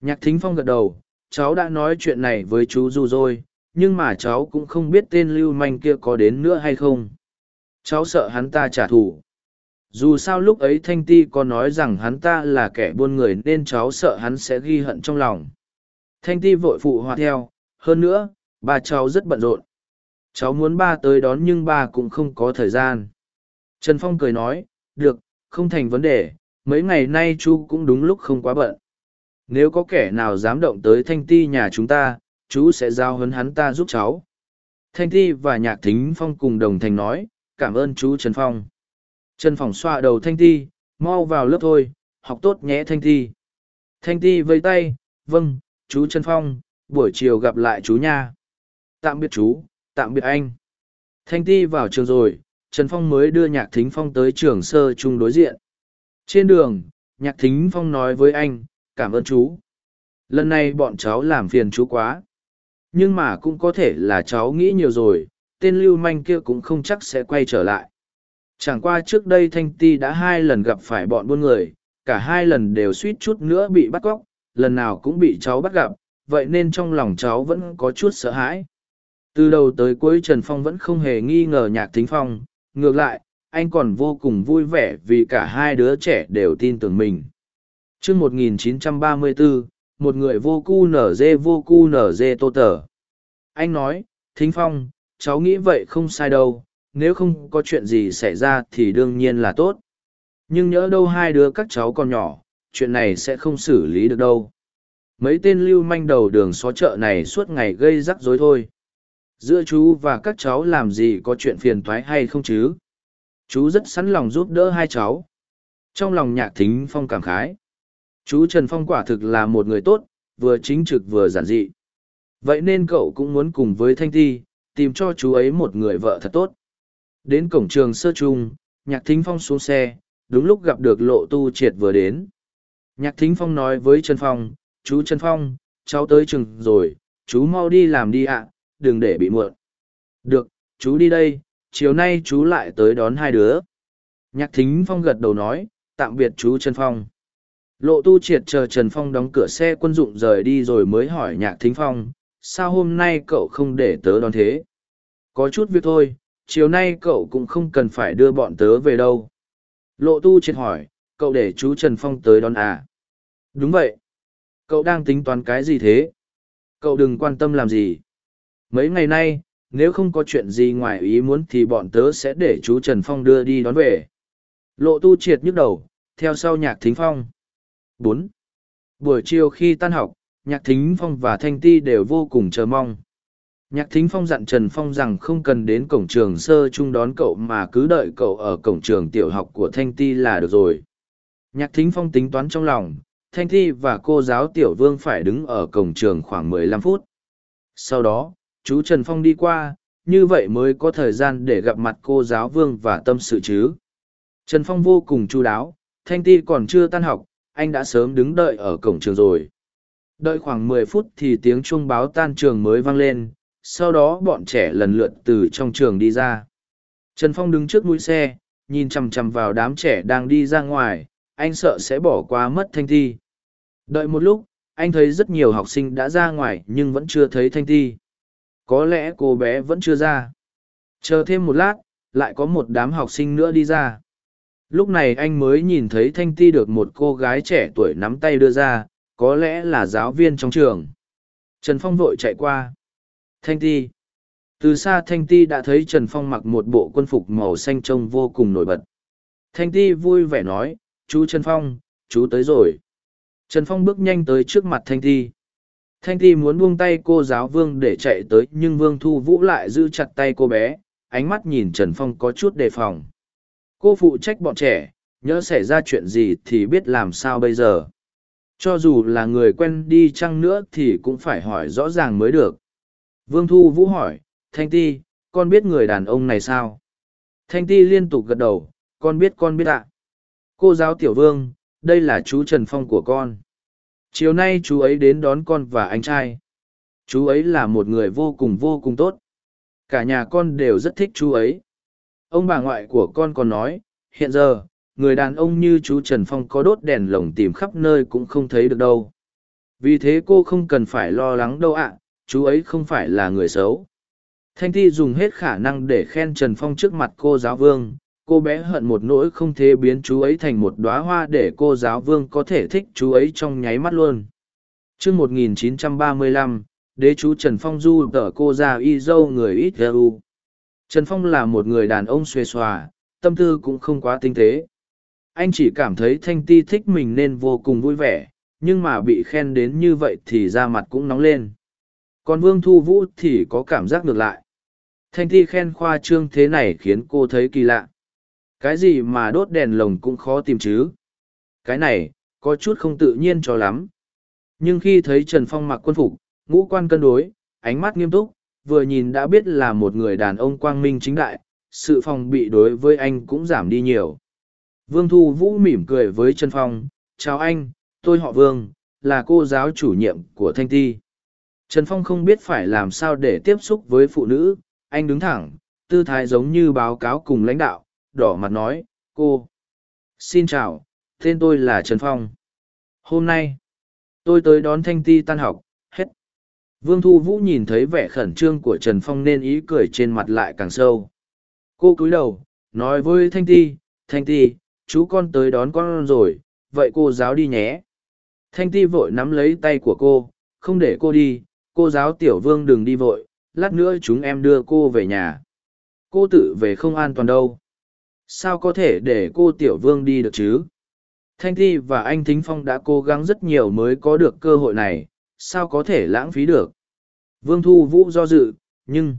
Nhạc Thính Phong gật đầu, cháu đã nói chuyện này với chú Du rồi, nhưng mà cháu cũng không biết tên lưu manh kia có đến nữa hay không. Cháu sợ hắn ta trả thù. Dù sao lúc ấy Thanh Ti có nói rằng hắn ta là kẻ buôn người nên cháu sợ hắn sẽ ghi hận trong lòng. Thanh Ti vội phụ hòa theo, hơn nữa, bà cháu rất bận rộn. Cháu muốn ba tới đón nhưng ba cũng không có thời gian. Trần Phong cười nói, được, không thành vấn đề, mấy ngày nay chú cũng đúng lúc không quá bận. Nếu có kẻ nào dám động tới Thanh Ti nhà chúng ta, chú sẽ giao hấn hắn ta giúp cháu. Thanh Ti và Nhạc Thính Phong cùng đồng thành nói, cảm ơn chú Trần Phong. Trần Phong xoa đầu Thanh Ti, mau vào lớp thôi, học tốt nhé Thanh Ti. Thanh Ti vây tay, vâng, chú Trần Phong, buổi chiều gặp lại chú nha. Tạm biệt chú, tạm biệt anh. Thanh Ti vào trường rồi, Trần Phong mới đưa Nhạc Thính Phong tới trường sơ chung đối diện. Trên đường, Nhạc Thính Phong nói với anh, cảm ơn chú. Lần này bọn cháu làm phiền chú quá. Nhưng mà cũng có thể là cháu nghĩ nhiều rồi, tên lưu manh kia cũng không chắc sẽ quay trở lại. Chẳng qua trước đây Thanh Ti đã hai lần gặp phải bọn buôn người, cả hai lần đều suýt chút nữa bị bắt cóc, lần nào cũng bị cháu bắt gặp, vậy nên trong lòng cháu vẫn có chút sợ hãi. Từ đầu tới cuối Trần Phong vẫn không hề nghi ngờ nhạc thính phong, ngược lại, anh còn vô cùng vui vẻ vì cả hai đứa trẻ đều tin tưởng mình. chương 1934, một người vô cu nở dê vô cu nở dê tô tở. Anh nói, thính phong, cháu nghĩ vậy không sai đâu, nếu không có chuyện gì xảy ra thì đương nhiên là tốt. Nhưng nhỡ đâu hai đứa các cháu còn nhỏ, chuyện này sẽ không xử lý được đâu. Mấy tên lưu manh đầu đường xó chợ này suốt ngày gây rắc rối thôi. Giữa chú và các cháu làm gì có chuyện phiền toái hay không chứ? Chú rất sẵn lòng giúp đỡ hai cháu. Trong lòng nhạc thính phong cảm khái. Chú Trần Phong quả thực là một người tốt, vừa chính trực vừa giản dị. Vậy nên cậu cũng muốn cùng với Thanh Thi, tìm cho chú ấy một người vợ thật tốt. Đến cổng trường sơ trung, nhạc thính phong xuống xe, đúng lúc gặp được lộ tu triệt vừa đến. Nhạc thính phong nói với Trần Phong, chú Trần Phong, cháu tới trường rồi, chú mau đi làm đi ạ, đừng để bị muộn. Được, chú đi đây, chiều nay chú lại tới đón hai đứa. Nhạc thính phong gật đầu nói, tạm biệt chú Trần Phong. Lộ tu triệt chờ Trần Phong đóng cửa xe quân dụng rời đi rồi mới hỏi nhạc thính phong, sao hôm nay cậu không để tớ đón thế? Có chút việc thôi, chiều nay cậu cũng không cần phải đưa bọn tớ về đâu. Lộ tu triệt hỏi, cậu để chú Trần Phong tới đón à? Đúng vậy. Cậu đang tính toán cái gì thế? Cậu đừng quan tâm làm gì. Mấy ngày nay, nếu không có chuyện gì ngoài ý muốn thì bọn tớ sẽ để chú Trần Phong đưa đi đón về. Lộ tu triệt nhức đầu, theo sau nhạc thính phong. bốn Buổi chiều khi tan học, nhạc thính phong và thanh ti đều vô cùng chờ mong. Nhạc thính phong dặn Trần Phong rằng không cần đến cổng trường sơ trung đón cậu mà cứ đợi cậu ở cổng trường tiểu học của Thanh Ti là được rồi. Nhạc thính phong tính toán trong lòng, Thanh Ti và cô giáo tiểu vương phải đứng ở cổng trường khoảng 15 phút. Sau đó, chú Trần Phong đi qua, như vậy mới có thời gian để gặp mặt cô giáo vương và tâm sự chứ. Trần Phong vô cùng chu đáo, Thanh Ti còn chưa tan học, anh đã sớm đứng đợi ở cổng trường rồi. Đợi khoảng 10 phút thì tiếng chuông báo tan trường mới vang lên, sau đó bọn trẻ lần lượt từ trong trường đi ra. Trần Phong đứng trước mũi xe, nhìn chằm chằm vào đám trẻ đang đi ra ngoài, anh sợ sẽ bỏ qua mất Thanh Thi Đợi một lúc, anh thấy rất nhiều học sinh đã ra ngoài nhưng vẫn chưa thấy Thanh Thi có lẽ cô bé vẫn chưa ra. Chờ thêm một lát, lại có một đám học sinh nữa đi ra. Lúc này anh mới nhìn thấy Thanh Ti được một cô gái trẻ tuổi nắm tay đưa ra, có lẽ là giáo viên trong trường. Trần Phong vội chạy qua. Thanh Ti. Từ xa Thanh Ti đã thấy Trần Phong mặc một bộ quân phục màu xanh trông vô cùng nổi bật. Thanh Ti vui vẻ nói, chú Trần Phong, chú tới rồi. Trần Phong bước nhanh tới trước mặt Thanh Ti. Thanh Ti muốn buông tay cô giáo Vương để chạy tới nhưng Vương Thu Vũ lại giữ chặt tay cô bé, ánh mắt nhìn Trần Phong có chút đề phòng. Cô phụ trách bọn trẻ, nhớ xảy ra chuyện gì thì biết làm sao bây giờ. Cho dù là người quen đi chăng nữa thì cũng phải hỏi rõ ràng mới được. Vương Thu Vũ hỏi, Thanh Ti, con biết người đàn ông này sao? Thanh Ti liên tục gật đầu, con biết con biết ạ. Cô giáo Tiểu Vương, đây là chú Trần Phong của con. Chiều nay chú ấy đến đón con và anh trai. Chú ấy là một người vô cùng vô cùng tốt. Cả nhà con đều rất thích chú ấy. Ông bà ngoại của con còn nói, hiện giờ, người đàn ông như chú Trần Phong có đốt đèn lồng tìm khắp nơi cũng không thấy được đâu. Vì thế cô không cần phải lo lắng đâu ạ, chú ấy không phải là người xấu. Thanh Thi dùng hết khả năng để khen Trần Phong trước mặt cô giáo vương, cô bé hận một nỗi không thể biến chú ấy thành một đóa hoa để cô giáo vương có thể thích chú ấy trong nháy mắt luôn. chương 1935, đế chú Trần Phong du tở cô ra y dâu người ít ru. Trần Phong là một người đàn ông xuề xòa, tâm tư cũng không quá tinh tế. Anh chỉ cảm thấy Thanh Ti thích mình nên vô cùng vui vẻ, nhưng mà bị khen đến như vậy thì da mặt cũng nóng lên. Còn Vương Thu Vũ thì có cảm giác ngược lại. Thanh Ti khen khoa trương thế này khiến cô thấy kỳ lạ. Cái gì mà đốt đèn lồng cũng khó tìm chứ. Cái này, có chút không tự nhiên cho lắm. Nhưng khi thấy Trần Phong mặc quân phục, ngũ quan cân đối, ánh mắt nghiêm túc, vừa nhìn đã biết là một người đàn ông quang minh chính đại, sự phòng bị đối với anh cũng giảm đi nhiều. Vương Thu Vũ mỉm cười với Trần Phong, chào anh, tôi họ Vương, là cô giáo chủ nhiệm của Thanh Ti. Trần Phong không biết phải làm sao để tiếp xúc với phụ nữ, anh đứng thẳng, tư thái giống như báo cáo cùng lãnh đạo, đỏ mặt nói, cô. Xin chào, tên tôi là Trần Phong. Hôm nay, tôi tới đón Thanh Ti tan học, hết. Vương Thu Vũ nhìn thấy vẻ khẩn trương của Trần Phong nên ý cười trên mặt lại càng sâu. Cô cúi đầu, nói với Thanh Ti, Thanh Ti, chú con tới đón con rồi, vậy cô giáo đi nhé. Thanh Ti vội nắm lấy tay của cô, không để cô đi, cô giáo Tiểu Vương đừng đi vội, lát nữa chúng em đưa cô về nhà. Cô tự về không an toàn đâu sao có thể để cô tiểu vương đi được chứ? Thanh thi và anh thính phong đã cố gắng rất nhiều mới có được cơ hội này, sao có thể lãng phí được? Vương thu vũ do dự, nhưng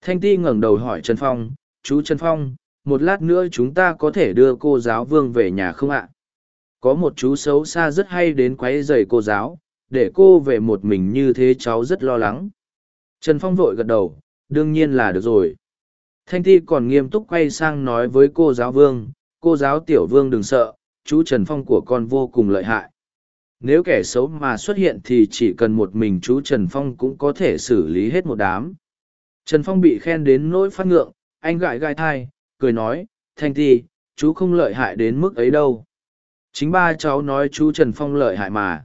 thanh ti ngẩng đầu hỏi trần phong, chú trần phong, một lát nữa chúng ta có thể đưa cô giáo vương về nhà không ạ? Có một chú xấu xa rất hay đến q u ấ y dày cô giáo, để cô về một mình như thế cháu rất lo lắng. Trần phong vội gật đầu, đương nhiên là được rồi. Thanh Thi còn nghiêm túc quay sang nói với cô giáo vương, cô giáo tiểu vương đừng sợ, chú Trần Phong của con vô cùng lợi hại. Nếu kẻ xấu mà xuất hiện thì chỉ cần một mình chú Trần Phong cũng có thể xử lý hết một đám. Trần Phong bị khen đến nỗi phát ngượng, anh gãi gãi thai, cười nói, Thanh Thi, chú không lợi hại đến mức ấy đâu. Chính ba cháu nói chú Trần Phong lợi hại mà.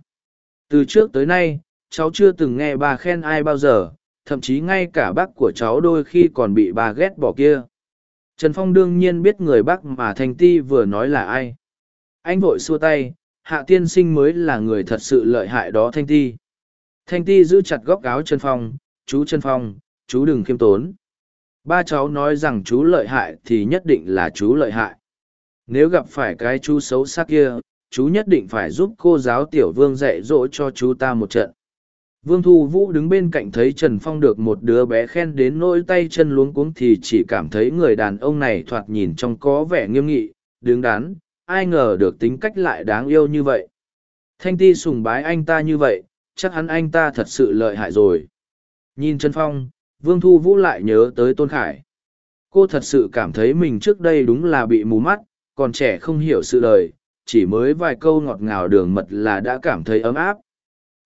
Từ trước tới nay, cháu chưa từng nghe bà khen ai bao giờ, thậm chí ngay cả bác của cháu đôi khi còn bị bà ghét bỏ kia. Trần Phong đương nhiên biết người bác mà Thanh Ti vừa nói là ai. Anh vội xua tay, hạ tiên sinh mới là người thật sự lợi hại đó Thanh Ti. Thanh Ti giữ chặt góc áo Trần Phong, chú Trần Phong, chú đừng khiêm tốn. Ba cháu nói rằng chú lợi hại thì nhất định là chú lợi hại. Nếu gặp phải cái chú xấu xa kia, chú nhất định phải giúp cô giáo tiểu vương dạy dỗ cho chú ta một trận. Vương Thu Vũ đứng bên cạnh thấy Trần Phong được một đứa bé khen đến nỗi tay chân luống cuống thì chỉ cảm thấy người đàn ông này thoạt nhìn trông có vẻ nghiêm nghị, đứng đắn, ai ngờ được tính cách lại đáng yêu như vậy. Thanh Ti sùng bái anh ta như vậy, chắc hắn anh ta thật sự lợi hại rồi. Nhìn Trần Phong, Vương Thu Vũ lại nhớ tới Tôn Khải. Cô thật sự cảm thấy mình trước đây đúng là bị mù mắt, còn trẻ không hiểu sự đời, chỉ mới vài câu ngọt ngào đường mật là đã cảm thấy ấm áp.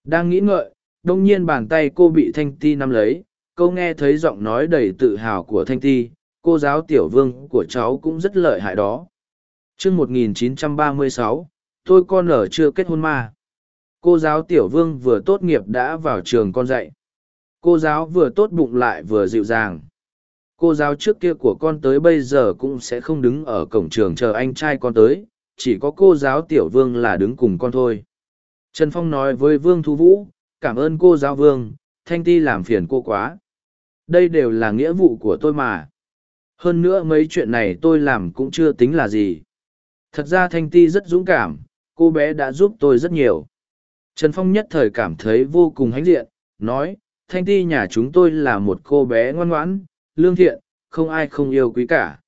Đang nghĩ ngợi, đông nhiên bàn tay cô bị thanh ti nắm lấy câu nghe thấy giọng nói đầy tự hào của thanh ti, cô giáo tiểu vương của cháu cũng rất lợi hại đó. Chương một nghìn chín trăm ba mươi sáu, tôi con ở chưa kết hôn ma. Cô giáo tiểu vương vừa tốt nghiệp đã vào trường con dạy. Cô giáo vừa tốt bụng lại vừa dịu dàng. Cô giáo trước kia của con tới bây giờ cũng sẽ không đứng ở cổng trường chờ anh trai con tới, chỉ có cô giáo tiểu vương là đứng cùng con thôi. Trần phong nói với vương thu vũ cảm ơn cô giáo vương, Thanh Ti làm phiền cô quá. Đây đều là nghĩa vụ của tôi mà. Hơn nữa mấy chuyện này tôi làm cũng chưa tính là gì. Thật ra Thanh Ti rất dũng cảm, cô bé đã giúp tôi rất nhiều. Trần Phong nhất thời cảm thấy vô cùng hãnh diện, nói, Thanh Ti nhà chúng tôi là một cô bé ngoan ngoãn, lương thiện, không ai không yêu quý cả.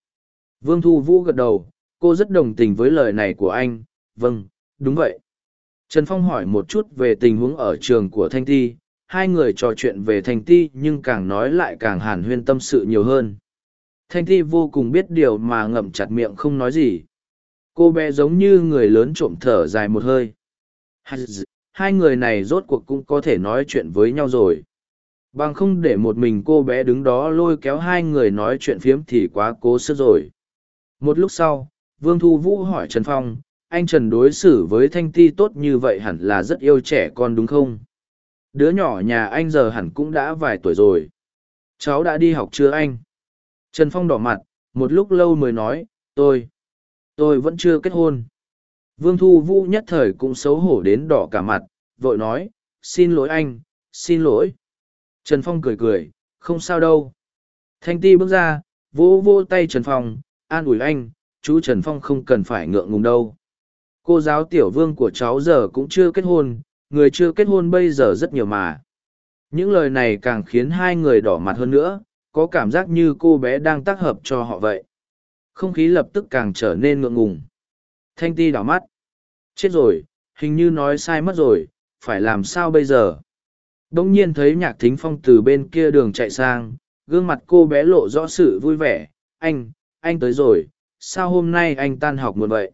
Vương Thu Vũ gật đầu, cô rất đồng tình với lời này của anh, vâng, đúng vậy. Trần Phong hỏi một chút về tình huống ở trường của Thanh Ti, hai người trò chuyện về Thanh Ti nhưng càng nói lại càng hàn huyên tâm sự nhiều hơn. Thanh Ti vô cùng biết điều mà ngậm chặt miệng không nói gì. Cô bé giống như người lớn trộm thở dài một hơi. Hai người này rốt cuộc cũng có thể nói chuyện với nhau rồi. Bằng không để một mình cô bé đứng đó lôi kéo hai người nói chuyện phiếm thì quá cố sức rồi. Một lúc sau, Vương Thu Vũ hỏi Trần Phong, anh Trần đối xử với Thanh Ti tốt như vậy hẳn là rất yêu trẻ con đúng không? Đứa nhỏ nhà anh giờ hẳn cũng đã vài tuổi rồi. Cháu đã đi học chưa anh? Trần Phong đỏ mặt, một lúc lâu mới nói, tôi, tôi vẫn chưa kết hôn. Vương Thu Vũ nhất thời cũng xấu hổ đến đỏ cả mặt, vội nói, xin lỗi anh, xin lỗi. Trần Phong cười cười, không sao đâu. Thanh Ti bước ra, vỗ vỗ tay Trần Phong, an ủi anh, chú Trần Phong không cần phải ngượng ngùng đâu. Cô giáo tiểu vương của cháu giờ cũng chưa kết hôn, người chưa kết hôn bây giờ rất nhiều mà. Những lời này càng khiến hai người đỏ mặt hơn nữa, có cảm giác như cô bé đang tác hợp cho họ vậy. Không khí lập tức càng trở nên ngượng ngùng. Thanh ti đỏ mắt. Chết rồi, hình như nói sai mất rồi, phải làm sao bây giờ? Đông nhiên thấy nhạc thính phong từ bên kia đường chạy sang, gương mặt cô bé lộ rõ sự vui vẻ. Anh, anh tới rồi, sao hôm nay anh tan học muộn vậy?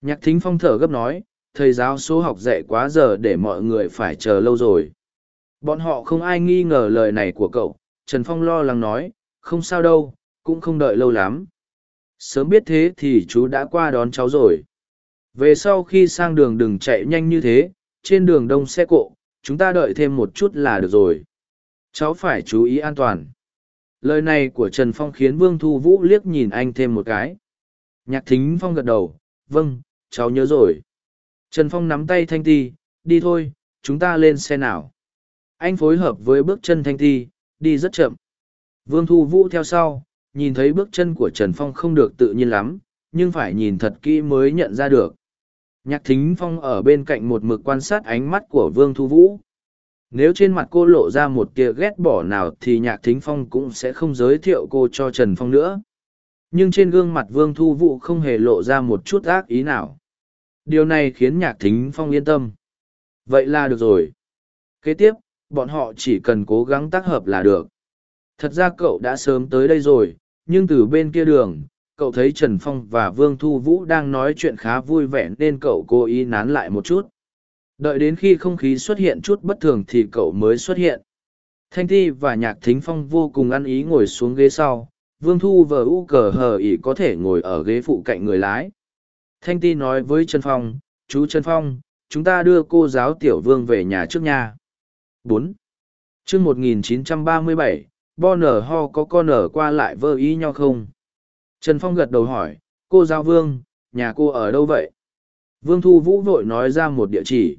Nhạc thính phong thở gấp nói, thầy giáo số học dạy quá giờ để mọi người phải chờ lâu rồi. Bọn họ không ai nghi ngờ lời này của cậu, Trần Phong lo lắng nói, không sao đâu, cũng không đợi lâu lắm. Sớm biết thế thì chú đã qua đón cháu rồi. Về sau khi sang đường đừng chạy nhanh như thế, trên đường đông xe cộ, chúng ta đợi thêm một chút là được rồi. Cháu phải chú ý an toàn. Lời này của Trần Phong khiến Vương Thu Vũ liếc nhìn anh thêm một cái. Nhạc Thính Phong gật đầu, vâng, cháu nhớ rồi. Trần Phong nắm tay Thanh Ti, đi thôi, chúng ta lên xe nào. Anh phối hợp với bước chân Thanh Ti, đi rất chậm. Vương Thu Vũ theo sau, nhìn thấy bước chân của Trần Phong không được tự nhiên lắm, nhưng phải nhìn thật kỹ mới nhận ra được. Nhạc Thính Phong ở bên cạnh một mực quan sát ánh mắt của Vương Thu Vũ. Nếu trên mặt cô lộ ra một tia ghét bỏ nào thì Nhạc Thính Phong cũng sẽ không giới thiệu cô cho Trần Phong nữa. Nhưng trên gương mặt Vương Thu Vũ không hề lộ ra một chút ác ý nào. Điều này khiến Nhạc Thính Phong yên tâm. Vậy là được rồi. Kế tiếp, bọn họ chỉ cần cố gắng tác hợp là được. Thật ra cậu đã sớm tới đây rồi, nhưng từ bên kia đường, cậu thấy Trần Phong và Vương Thu Vũ đang nói chuyện khá vui vẻ nên cậu cố ý nán lại một chút. Đợi đến khi không khí xuất hiện chút bất thường thì cậu mới xuất hiện. Thanh Thi và Nhạc Thính Phong vô cùng ăn ý ngồi xuống ghế sau, Vương Thu vờ u cờ hờ ỉ có thể ngồi ở ghế phụ cạnh người lái. Thanh Ti nói với Trần Phong, chú Trần Phong, chúng ta đưa cô giáo Tiểu Vương về nhà trước nha. Bốn. Trước 1937, bo nở ho có con nở qua lại vơ ý nhau không? Trần Phong gật đầu hỏi, cô giáo Vương, nhà cô ở đâu vậy? Vương Thu Vũ vội nói ra một địa chỉ.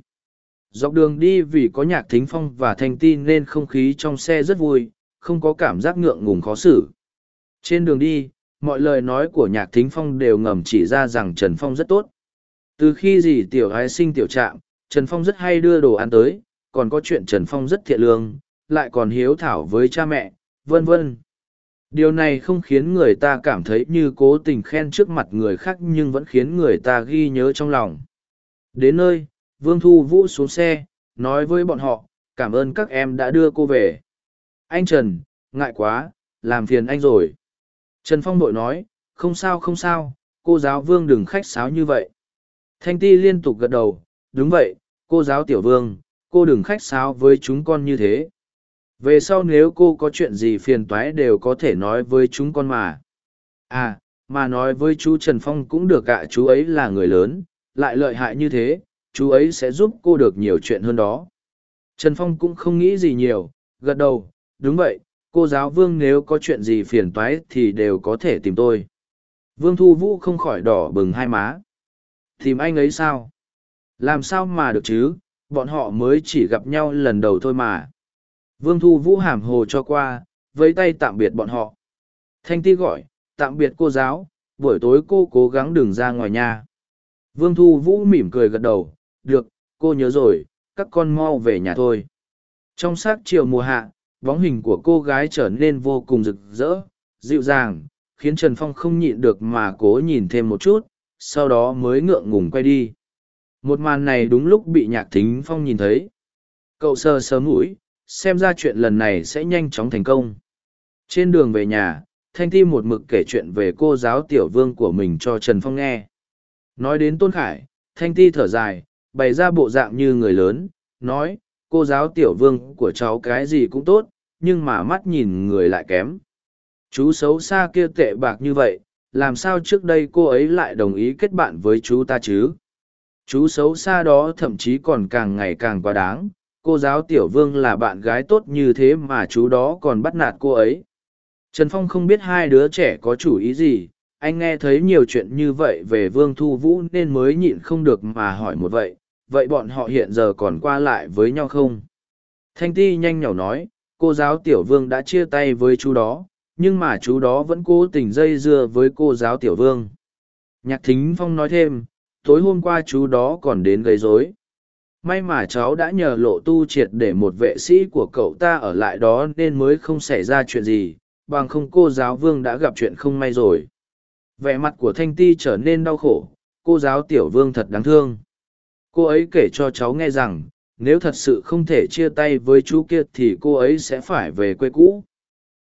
Dọc đường đi vì có nhạc thính phong và thanh tin nên không khí trong xe rất vui, không có cảm giác ngượng ngùng khó xử. Trên đường đi, mọi lời nói của nhạc thính phong đều ngầm chỉ ra rằng Trần Phong rất tốt. Từ khi gì tiểu ái sinh tiểu trạm, Trần Phong rất hay đưa đồ ăn tới, còn có chuyện Trần Phong rất thiện lương, lại còn hiếu thảo với cha mẹ, vân vân. Điều này không khiến người ta cảm thấy như cố tình khen trước mặt người khác nhưng vẫn khiến người ta ghi nhớ trong lòng. Đến nơi, Vương Thu Vũ xuống xe, nói với bọn họ, cảm ơn các em đã đưa cô về. Anh Trần, ngại quá, làm phiền anh rồi. Trần Phong bội nói, không sao không sao, cô giáo vương đừng khách sáo như vậy. Thanh ti liên tục gật đầu, đúng vậy, cô giáo tiểu vương, cô đừng khách sáo với chúng con như thế. Về sau nếu cô có chuyện gì phiền toái đều có thể nói với chúng con mà. À, mà nói với chú Trần Phong cũng được ạ chú ấy là người lớn, lại lợi hại như thế, chú ấy sẽ giúp cô được nhiều chuyện hơn đó. Trần Phong cũng không nghĩ gì nhiều, gật đầu, đúng vậy, cô giáo vương nếu có chuyện gì phiền toái thì đều có thể tìm tôi. Vương thu vũ không khỏi đỏ bừng hai má. Tìm anh ấy sao? Làm sao mà được chứ? Bọn họ mới chỉ gặp nhau lần đầu thôi mà. Vương thu vũ hàm hồ cho qua, vẫy tay tạm biệt bọn họ. Thanh ti gọi, tạm biệt cô giáo, buổi tối cô cố gắng đừng ra ngoài nhà. Vương thu vũ mỉm cười gật đầu, được, cô nhớ rồi, các con mau về nhà thôi. Trong s á t chiều mùa hạ bóng hình của cô gái trở nên vô cùng rực rỡ, dịu dàng, khiến Trần Phong không nhịn được mà cố nhìn thêm một chút, sau đó mới ngượng ngùng quay đi. Một màn này đúng lúc bị nhạc thính phong nhìn thấy. Cậu sờ sờ mũi, xem ra chuyện lần này sẽ nhanh chóng thành công. Trên đường về nhà, Thanh Ti một mực kể chuyện về cô giáo tiểu vương của mình cho Trần Phong nghe. Nói đến Tôn Khải, Thanh Ti thở dài, bày ra bộ dạng như người lớn, nói, cô giáo tiểu vương của cháu cái gì cũng tốt, nhưng mà mắt nhìn người lại kém. Chú xấu xa kia tệ bạc như vậy, làm sao trước đây cô ấy lại đồng ý kết bạn với chú ta chứ? Chú xấu xa đó thậm chí còn càng ngày càng quá đáng, cô giáo tiểu vương là bạn gái tốt như thế mà chú đó còn bắt nạt cô ấy. Trần Phong không biết hai đứa trẻ có chủ ý gì, anh nghe thấy nhiều chuyện như vậy về Vương Thu Vũ nên mới nhịn không được mà hỏi một vậy, vậy bọn họ hiện giờ còn qua lại với nhau không? Thanh Ti nhanh nhỏ nói, cô giáo Tiểu Vương đã chia tay với chú đó, nhưng mà chú đó vẫn cố tình dây dưa với cô giáo Tiểu Vương. Nhạc Thính Phong nói thêm, tối hôm qua chú đó còn đến gây rối. May mà cháu đã nhờ lộ tu triệt để một vệ sĩ của cậu ta ở lại đó nên mới không xảy ra chuyện gì, bằng không cô giáo vương đã gặp chuyện không may rồi vẻ mặt của thanh ti trở nên đau khổ cô giáo tiểu vương thật đáng thương cô ấy kể cho cháu nghe rằng, nếu thật sự không thể chia tay với chú kia thì cô ấy sẽ phải về quê cũ.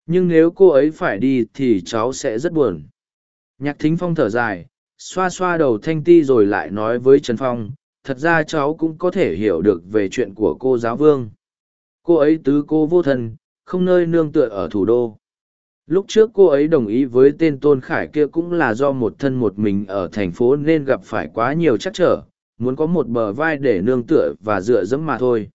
Nhưng nếu cô ấy phải đi thì cháu sẽ rất buồn. Nhạc thính phong thở dài, xoa xoa đầu thanh ti rồi lại nói với trần phong, thật ra cháu cũng có thể hiểu được về chuyện của cô giáo vương. Cô ấy tứ cô vô thân không nơi nương tựa ở thủ đô. Lúc trước cô ấy đồng ý với tên tôn khải kia cũng là do một thân một mình ở thành phố nên gặp phải quá nhiều trắc trở muốn có một bờ vai để nương tựa và dựa dẫm mà thôi.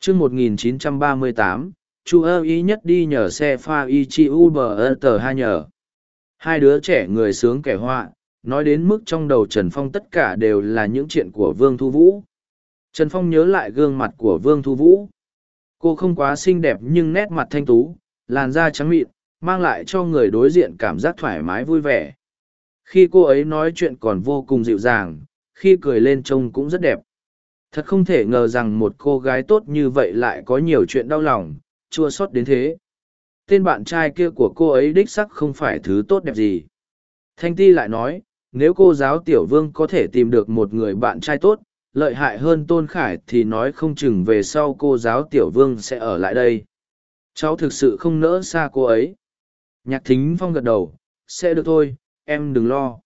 Chương 1938, chu ơ ý nhất đi nhờ xe pha y chi u bờ ơ tờ hai nhờ. Hai đứa trẻ người sướng kẻ họa nói đến mức trong đầu trần phong tất cả đều là những chuyện của vương thu vũ. Trần phong nhớ lại gương mặt của vương thu vũ. Cô không quá xinh đẹp nhưng nét mặt thanh tú làn da trắng mịn mang lại cho người đối diện cảm giác thoải mái vui vẻ. Khi cô ấy nói chuyện còn vô cùng dịu dàng khi cười lên trông cũng rất đẹp. Thật không thể ngờ rằng một cô gái tốt như vậy lại có nhiều chuyện đau lòng chua xót đến thế. Tên bạn trai kia của cô ấy đích sắc không phải thứ tốt đẹp gì. Thanh ti lại nói nếu cô giáo tiểu vương có thể tìm được một người bạn trai tốt lợi hại hơn tôn khải thì nói không chừng về sau cô giáo tiểu vương sẽ ở lại đây. Cháu thực sự không nỡ xa cô ấy. Nhạc thính phong gật đầu, sẽ được thôi, em đừng lo.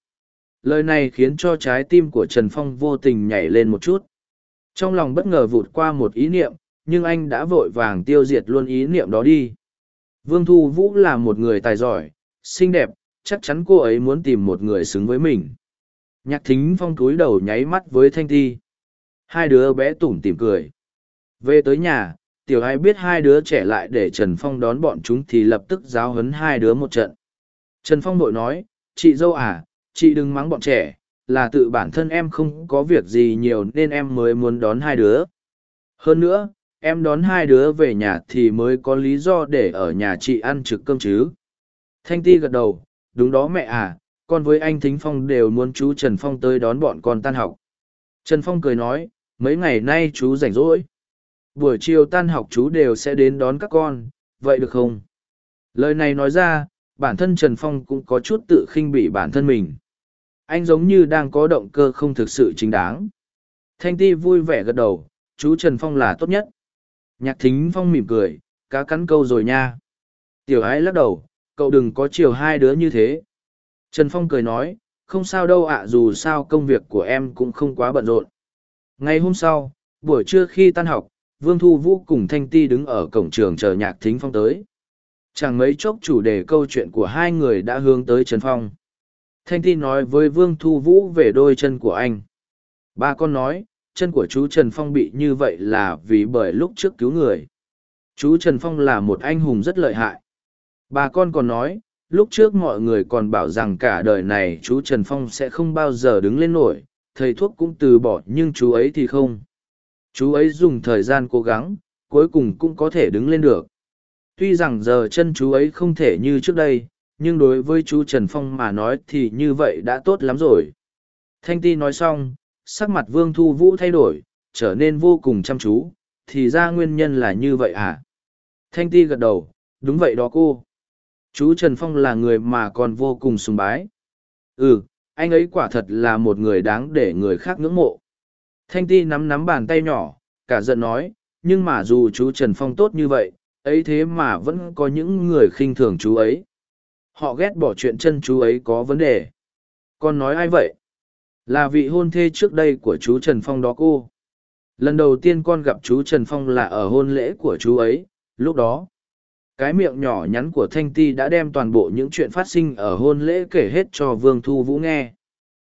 Lời này khiến cho trái tim của Trần Phong vô tình nhảy lên một chút. Trong lòng bất ngờ vụt qua một ý niệm, nhưng anh đã vội vàng tiêu diệt luôn ý niệm đó đi. Vương Thu Vũ là một người tài giỏi, xinh đẹp, chắc chắn cô ấy muốn tìm một người xứng với mình. Nhạc thính phong túi đầu nháy mắt với Thanh Thi Hai đứa bé tủm tỉm cười. Về tới nhà, tiểu ai biết hai đứa trẻ lại để Trần Phong đón bọn chúng thì lập tức giáo huấn hai đứa một trận. Trần Phong bội nói, chị dâu à, chị đừng mắng bọn trẻ, là tự bản thân em không có việc gì nhiều nên em mới muốn đón hai đứa. Hơn nữa, em đón hai đứa về nhà thì mới có lý do để ở nhà chị ăn trực cơm chứ. Thanh Ti gật đầu, đúng đó mẹ à, con với anh Thính Phong đều muốn chú Trần Phong tới đón bọn con tan học. Trần Phong cười nói, mấy ngày nay chú rảnh rỗi buổi chiều tan học chú đều sẽ đến đón các con vậy được không lời này nói ra bản thân trần phong cũng có chút tự khinh bỉ bản thân mình anh giống như đang có động cơ không thực sự chính đáng. Thanh ti vui vẻ gật đầu, chú trần phong là tốt nhất. Nhạc thính phong mỉm cười, cá cắn câu rồi nha. Tiểu ái lắc đầu, cậu đừng có chiều hai đứa như thế. Trần phong cười nói, không sao đâu ạ, dù sao công việc của em cũng không quá bận rộn. Ngày hôm sau, buổi trưa khi tan học, Vương Thu Vũ cùng Thanh Ti đứng ở cổng trường chờ nhạc thính phong tới. Chẳng mấy chốc chủ đề câu chuyện của hai người đã hướng tới Trần Phong. Thanh Ti nói với Vương Thu Vũ về đôi chân của anh. Ba con nói, chân của chú Trần Phong bị như vậy là vì bởi lúc trước cứu người. Chú Trần Phong là một anh hùng rất lợi hại. Ba con còn nói, lúc trước mọi người còn bảo rằng cả đời này chú Trần Phong sẽ không bao giờ đứng lên nổi, thầy thuốc cũng từ bỏ nhưng chú ấy thì không chú ấy dùng thời gian cố gắng cuối cùng cũng có thể đứng lên được tuy rằng giờ chân chú ấy không thể như trước đây nhưng đối với chú trần phong mà nói thì như vậy đã tốt lắm rồi. Thanh ti nói xong sắc mặt vương thu vũ thay đổi trở nên vô cùng chăm chú thì ra nguyên nhân là như vậy à? Thanh ti gật đầu đúng vậy đó cô. Chú trần phong là người mà còn vô cùng sùng bái. Ừ anh ấy quả thật là một người đáng để người khác ngưỡng mộ. Thanh ti nắm nắm bàn tay nhỏ, cả giận nói, nhưng mà dù chú Trần Phong tốt như vậy, ấy thế mà vẫn có những người khinh thường chú ấy. Họ ghét bỏ chuyện chân chú ấy có vấn đề. Con nói ai vậy? Là vị hôn thê trước đây của chú Trần Phong đó cô. Lần đầu tiên con gặp chú Trần Phong là ở hôn lễ của chú ấy, lúc đó. Cái miệng nhỏ nhắn của Thanh Ti đã đem toàn bộ những chuyện phát sinh ở hôn lễ kể hết cho Vương Thu Vũ nghe.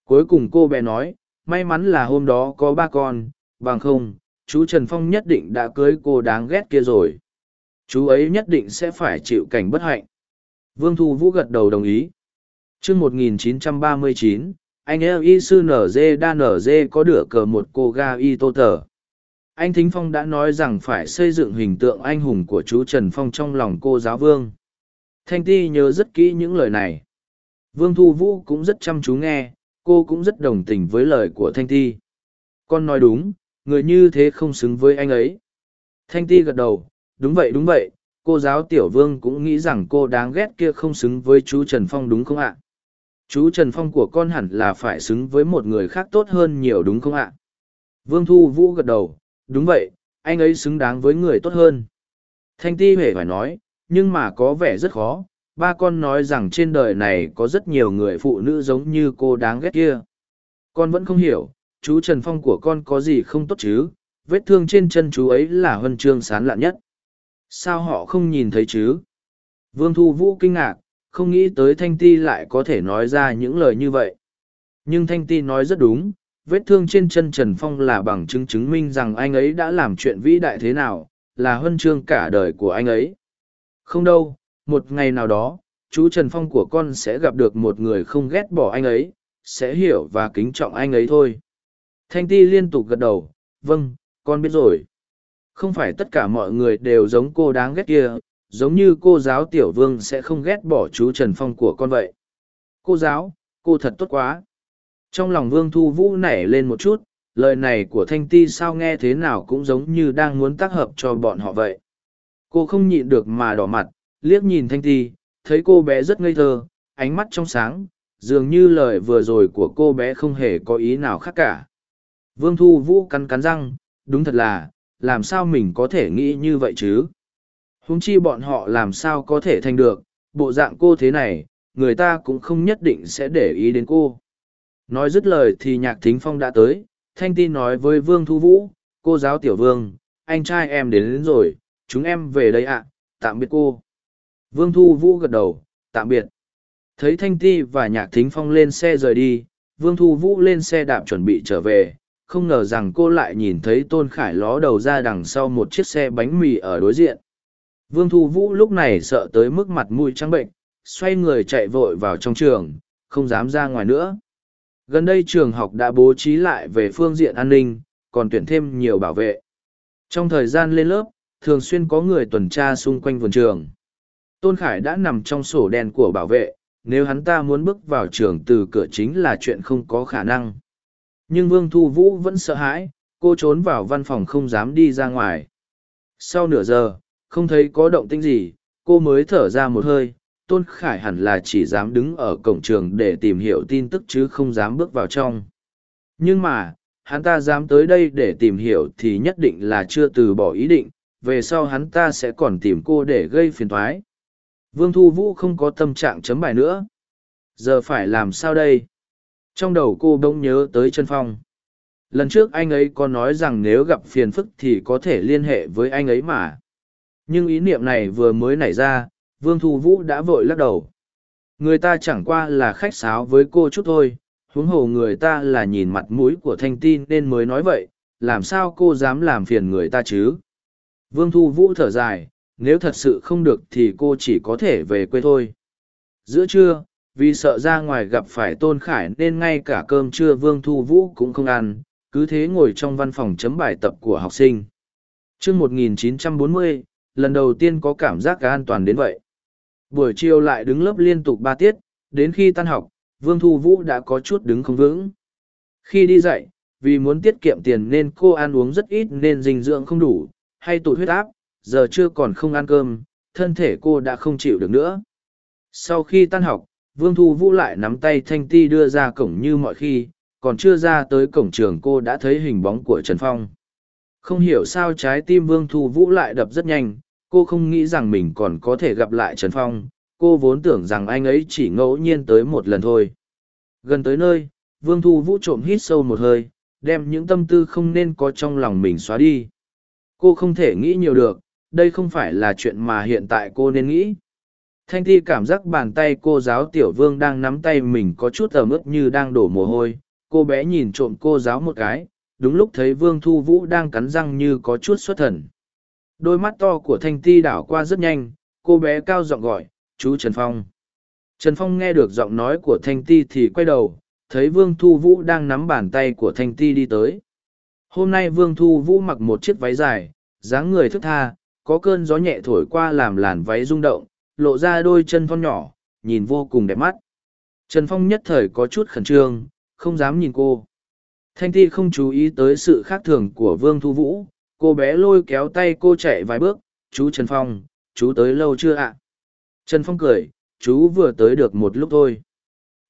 Cuối cùng cô bé nói, may mắn là hôm đó có ba con, bằng không, chú Trần Phong nhất định đã cưới cô đáng ghét kia rồi. Chú ấy nhất định sẽ phải chịu cảnh bất hạnh. Vương Thu Vũ gật đầu đồng ý. chương 1939, anh eo y sư n g đa n g có đửa cờ một cô ga y tô tờ. Anh Thính Phong đã nói rằng phải xây dựng hình tượng anh hùng của chú Trần Phong trong lòng cô giáo vương. Thanh Ti nhớ rất kỹ những lời này. Vương Thu Vũ cũng rất chăm chú nghe, cô cũng rất đồng tình với lời của Thanh Ti. Con nói đúng, người như thế không xứng với anh ấy. Thanh Ti gật đầu, đúng vậy đúng vậy, cô giáo Tiểu Vương cũng nghĩ rằng cô đáng ghét kia không xứng với chú Trần Phong đúng không ạ? Chú Trần Phong của con hẳn là phải xứng với một người khác tốt hơn nhiều đúng không ạ? Vương Thu Vũ gật đầu, đúng vậy, anh ấy xứng đáng với người tốt hơn. Thanh Ti hề phải nói, nhưng mà có vẻ rất khó, ba con nói rằng trên đời này có rất nhiều người phụ nữ giống như cô đáng ghét kia. Con vẫn không hiểu, chú Trần Phong của con có gì không tốt chứ, vết thương trên chân chú ấy là huân chương sán lạn nhất. Sao họ không nhìn thấy chứ? Vương Thu Vũ kinh ngạc, không nghĩ tới Thanh Ti lại có thể nói ra những lời như vậy. Nhưng Thanh Ti nói rất đúng, vết thương trên chân Trần Phong là bằng chứng chứng minh rằng anh ấy đã làm chuyện vĩ đại thế nào, là huân chương cả đời của anh ấy. Không đâu, một ngày nào đó, chú Trần Phong của con sẽ gặp được một người không ghét bỏ anh ấy, sẽ hiểu và kính trọng anh ấy thôi. Thanh Ti liên tục gật đầu, vâng, con biết rồi. Không phải tất cả mọi người đều giống cô đáng ghét kia, giống như cô giáo Tiểu Vương sẽ không ghét bỏ chú Trần Phong của con vậy. Cô giáo, cô thật tốt quá. Trong lòng Vương Thu Vũ nảy lên một chút, lời này của Thanh Ti sao nghe thế nào cũng giống như đang muốn tác hợp cho bọn họ vậy. Cô không nhịn được mà đỏ mặt, liếc nhìn Thanh Ti, thấy cô bé rất ngây thơ, ánh mắt trong sáng, dường như lời vừa rồi của cô bé không hề có ý nào khác cả. Vương Thu Vũ cắn cắn răng, đúng thật là, làm sao mình có thể nghĩ như vậy chứ? Húng chi bọn họ làm sao có thể thành được, bộ dạng cô thế này, người ta cũng không nhất định sẽ để ý đến cô. Nói dứt lời thì nhạc thính phong đã tới, thanh tin nói với Vương Thu Vũ, cô giáo tiểu vương, anh trai em đến, đến rồi, chúng em về đây ạ, tạm biệt cô. Vương Thu Vũ gật đầu, tạm biệt. Thấy Thanh Ti và Nhạc Thính Phong lên xe rời đi, Vương Thu Vũ lên xe đạp chuẩn bị trở về, không ngờ rằng cô lại nhìn thấy Tôn Khải ló đầu ra đằng sau một chiếc xe bánh mì ở đối diện. Vương Thu Vũ lúc này sợ tới mức mặt mũi trắng bệnh, xoay người chạy vội vào trong trường, không dám ra ngoài nữa. Gần đây trường học đã bố trí lại về phương diện an ninh, còn tuyển thêm nhiều bảo vệ. Trong thời gian lên lớp, thường xuyên có người tuần tra xung quanh vườn trường. Tôn Khải đã nằm trong sổ đen của bảo vệ, nếu hắn ta muốn bước vào trường từ cửa chính là chuyện không có khả năng. Nhưng Vương Thu Vũ vẫn sợ hãi, cô trốn vào văn phòng không dám đi ra ngoài. Sau nửa giờ, không thấy có động tĩnh gì, cô mới thở ra một hơi. Tôn Khải hẳn là chỉ dám đứng ở cổng trường để tìm hiểu tin tức chứ không dám bước vào trong. Nhưng mà, hắn ta dám tới đây để tìm hiểu thì nhất định là chưa từ bỏ ý định, về sau hắn ta sẽ còn tìm cô để gây phiền thoái. Vương Thu Vũ không có tâm trạng chấm bài nữa. Giờ phải làm sao đây? Trong đầu cô bỗng nhớ tới chân phong. Lần trước anh ấy có nói rằng nếu gặp phiền phức thì có thể liên hệ với anh ấy mà. Nhưng ý niệm này vừa mới nảy ra, Vương Thu Vũ đã vội lắc đầu. Người ta chẳng qua là khách sáo với cô chút thôi, huống hồ người ta là nhìn mặt mũi của thanh tin nên mới nói vậy, làm sao cô dám làm phiền người ta chứ? Vương Thu Vũ thở dài, nếu thật sự không được thì cô chỉ có thể về quê thôi. Giữa trưa, vì sợ ra ngoài gặp phải tôn khải nên ngay cả cơm trưa vương thu vũ cũng không ăn cứ thế ngồi trong văn phòng chấm bài tập của học sinh. Chương 1940, lần đầu tiên có cảm giác an toàn đến vậy. Buổi chiều lại đứng lớp liên tục ba tiết đến khi tan học vương thu vũ đã có chút đứng không vững. Khi đi dạy vì muốn tiết kiệm tiền nên cô ăn uống rất ít nên dinh dưỡng không đủ hay tụt huyết áp giờ chưa còn không ăn cơm thân thể cô đã không chịu được nữa. Sau khi tan học Vương Thu Vũ lại nắm tay Thanh Ti đưa ra cổng như mọi khi, còn chưa ra tới cổng trường cô đã thấy hình bóng của Trần Phong. Không hiểu sao trái tim Vương Thu Vũ lại đập rất nhanh, cô không nghĩ rằng mình còn có thể gặp lại Trần Phong, cô vốn tưởng rằng anh ấy chỉ ngẫu nhiên tới một lần thôi. Gần tới nơi, Vương Thu Vũ trộm hít sâu một hơi, đem những tâm tư không nên có trong lòng mình xóa đi. Cô không thể nghĩ nhiều được, đây không phải là chuyện mà hiện tại cô nên nghĩ. Thanh Thi cảm giác bàn tay cô giáo Tiểu Vương đang nắm tay mình có chút ẩm ướt như đang đổ mồ hôi. Cô bé nhìn trộm cô giáo một cái, đúng lúc thấy Vương Thu Vũ đang cắn răng như có chút xuất thần. Đôi mắt to của Thanh Ti đảo qua rất nhanh, cô bé cao giọng gọi, chú Trần Phong. Trần Phong nghe được giọng nói của Thanh Ti thì quay đầu, thấy Vương Thu Vũ đang nắm bàn tay của Thanh Ti đi tới. Hôm nay Vương Thu Vũ mặc một chiếc váy dài, dáng người thức tha, có cơn gió nhẹ thổi qua làm làn váy rung động, lộ ra đôi chân thon nhỏ, nhìn vô cùng đẹp mắt. Trần Phong nhất thời có chút khẩn trương, không dám nhìn cô. Thanh Ti không chú ý tới sự khác thường của Vương Thu Vũ, cô bé lôi kéo tay cô chạy vài bước, chú Trần Phong, chú tới lâu chưa ạ? Trần Phong cười, chú vừa tới được một lúc thôi.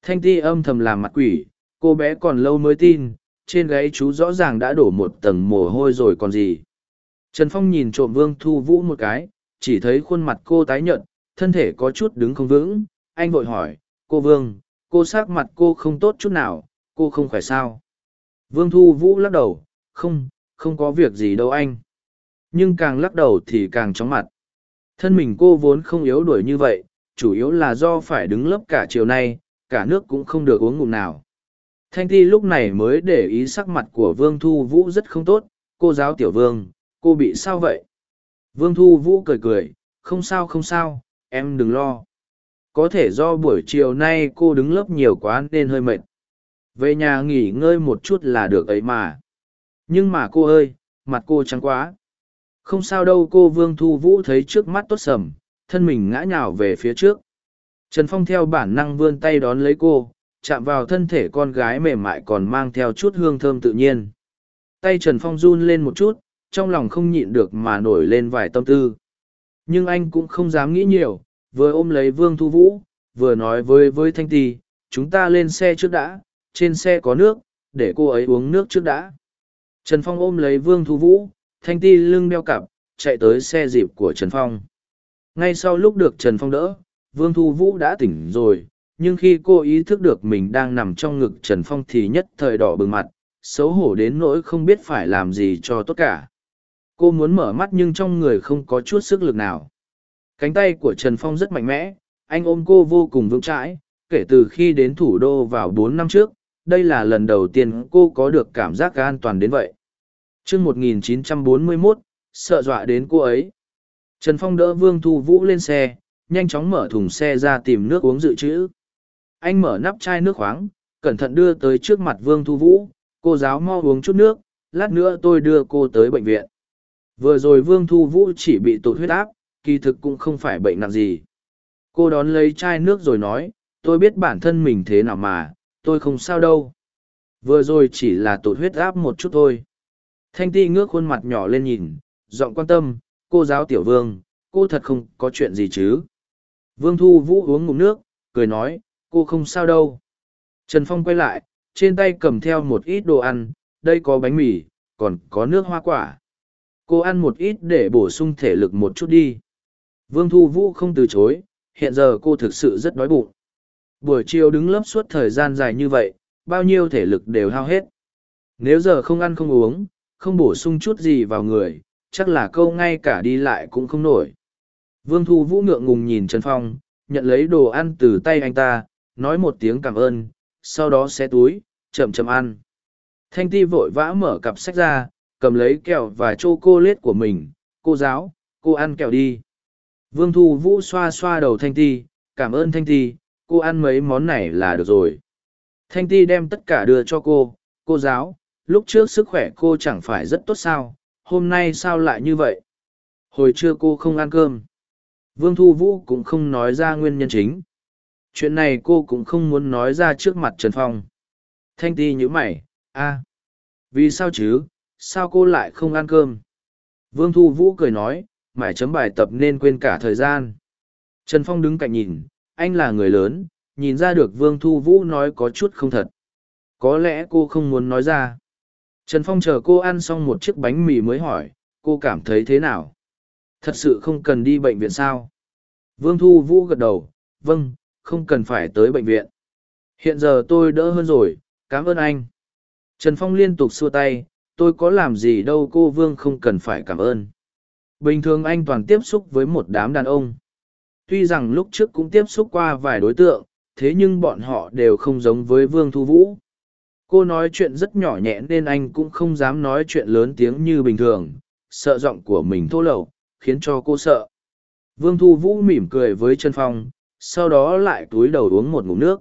Thanh Ti âm thầm làm mặt quỷ, cô bé còn lâu mới tin, trên gáy chú rõ ràng đã đổ một tầng mồ hôi rồi còn gì. Trần Phong nhìn trộm Vương Thu Vũ một cái, chỉ thấy khuôn mặt cô tái nhợt, thân thể có chút đứng không vững. Anh vội hỏi, cô Vương, cô sắc mặt cô không tốt chút nào, cô không khỏe sao? Vương Thu Vũ lắc đầu, không, không có việc gì đâu anh. Nhưng càng lắc đầu thì càng chóng mặt. Thân mình cô vốn không yếu đuổi như vậy, chủ yếu là do phải đứng lớp cả chiều nay, cả nước cũng không được uống ngụm nào. Thanh Thi lúc này mới để ý sắc mặt của Vương Thu Vũ rất không tốt, cô giáo tiểu vương, cô bị sao vậy? Vương Thu Vũ cười cười, không sao không sao, em đừng lo. Có thể do buổi chiều nay cô đứng lớp nhiều quá nên hơi mệt. Về nhà nghỉ ngơi một chút là được ấy mà. Nhưng mà cô ơi, mặt cô trắng quá. Không sao đâu cô Vương Thu Vũ thấy trước mắt tốt sầm, thân mình ngã nhào về phía trước. Trần Phong theo bản năng vươn tay đón lấy cô, chạm vào thân thể con gái mềm mại còn mang theo chút hương thơm tự nhiên. Tay Trần Phong run lên một chút, trong lòng không nhịn được mà nổi lên vài tâm tư. Nhưng anh cũng không dám nghĩ nhiều, vừa ôm lấy Vương Thu Vũ, vừa nói với với Thanh Ti, chúng ta lên xe trước đã, trên xe có nước, để cô ấy uống nước trước đã. Trần Phong ôm lấy Vương Thu Vũ, Thanh Ti lưng đeo cặp, chạy tới xe dịp của Trần Phong. Ngay sau lúc được Trần Phong đỡ, Vương Thu Vũ đã tỉnh rồi, nhưng khi cô ý thức được mình đang nằm trong ngực Trần Phong thì nhất thời đỏ bừng mặt, xấu hổ đến nỗi không biết phải làm gì cho tốt cả. Cô muốn mở mắt nhưng trong người không có chút sức lực nào. Cánh tay của Trần Phong rất mạnh mẽ, anh ôm cô vô cùng vững chãi, kể từ khi đến thủ đô vào bốn năm trước, đây là lần đầu tiên cô có được cảm giác an toàn đến vậy. chương 1941, sợ dọa đến cô ấy. Trần Phong đỡ Vương Thu Vũ lên xe, nhanh chóng mở thùng xe ra tìm nước uống dự trữ. Anh mở nắp chai nước khoáng, cẩn thận đưa tới trước mặt Vương Thu Vũ, cô giáo mo uống chút nước, lát nữa tôi đưa cô tới bệnh viện. Vừa rồi Vương Thu Vũ chỉ bị tụt huyết áp, kỳ thực cũng không phải bệnh nặng gì. Cô đón lấy chai nước rồi nói, tôi biết bản thân mình thế nào mà, tôi không sao đâu. Vừa rồi chỉ là tụt huyết áp một chút thôi. Thanh ti ngước khuôn mặt nhỏ lên nhìn, giọng quan tâm, cô giáo tiểu vương, cô thật không có chuyện gì chứ. Vương Thu Vũ uống ngụm nước, cười nói, cô không sao đâu. Trần Phong quay lại, trên tay cầm theo một ít đồ ăn, đây có bánh mì, còn có nước hoa quả. Cô ăn một ít để bổ sung thể lực một chút đi. Vương Thu Vũ không từ chối, hiện giờ cô thực sự rất đói bụng. Buổi chiều đứng lớp suốt thời gian dài như vậy, bao nhiêu thể lực đều hao hết. Nếu giờ không ăn không uống, không bổ sung chút gì vào người, chắc là câu ngay cả đi lại cũng không nổi. Vương Thu Vũ ngượng ngùng nhìn Trần Phong, nhận lấy đồ ăn từ tay anh ta, nói một tiếng cảm ơn, sau đó xé túi, chậm chậm ăn. Thanh Ti vội vã mở cặp sách ra, cầm lấy kẹo và chô cô lết của mình, cô giáo, cô ăn kẹo đi. Vương Thu Vũ xoa xoa đầu Thanh Ti, cảm ơn Thanh Ti, cô ăn mấy món này là được rồi. Thanh Ti đem tất cả đưa cho cô, cô giáo, lúc trước sức khỏe cô chẳng phải rất tốt sao, hôm nay sao lại như vậy? Hồi trưa cô không ăn cơm. Vương Thu Vũ cũng không nói ra nguyên nhân chính. Chuyện này cô cũng không muốn nói ra trước mặt Trần Phong. Thanh Ti nhíu mày, a, vì sao chứ, sao cô lại không ăn cơm? Vương Thu Vũ cười nói, mải chấm bài tập nên quên cả thời gian. Trần Phong đứng cạnh nhìn, anh là người lớn, nhìn ra được Vương Thu Vũ nói có chút không thật. Có lẽ cô không muốn nói ra. Trần Phong chờ cô ăn xong một chiếc bánh mì mới hỏi, cô cảm thấy thế nào? Thật sự không cần đi bệnh viện sao? Vương Thu Vũ gật đầu, vâng, không cần phải tới bệnh viện. Hiện giờ tôi đỡ hơn rồi, cảm ơn anh. Trần Phong liên tục xua tay, tôi có làm gì đâu cô Vương không cần phải cảm ơn. Bình thường anh toàn tiếp xúc với một đám đàn ông. Tuy rằng lúc trước cũng tiếp xúc qua vài đối tượng, thế nhưng bọn họ đều không giống với Vương Thu Vũ. Cô nói chuyện rất nhỏ nhẹ nên anh cũng không dám nói chuyện lớn tiếng như bình thường, sợ giọng của mình thô lậu, khiến cho cô sợ. Vương Thu Vũ mỉm cười với Trần Phong, sau đó lại túi đầu uống một ngụm nước.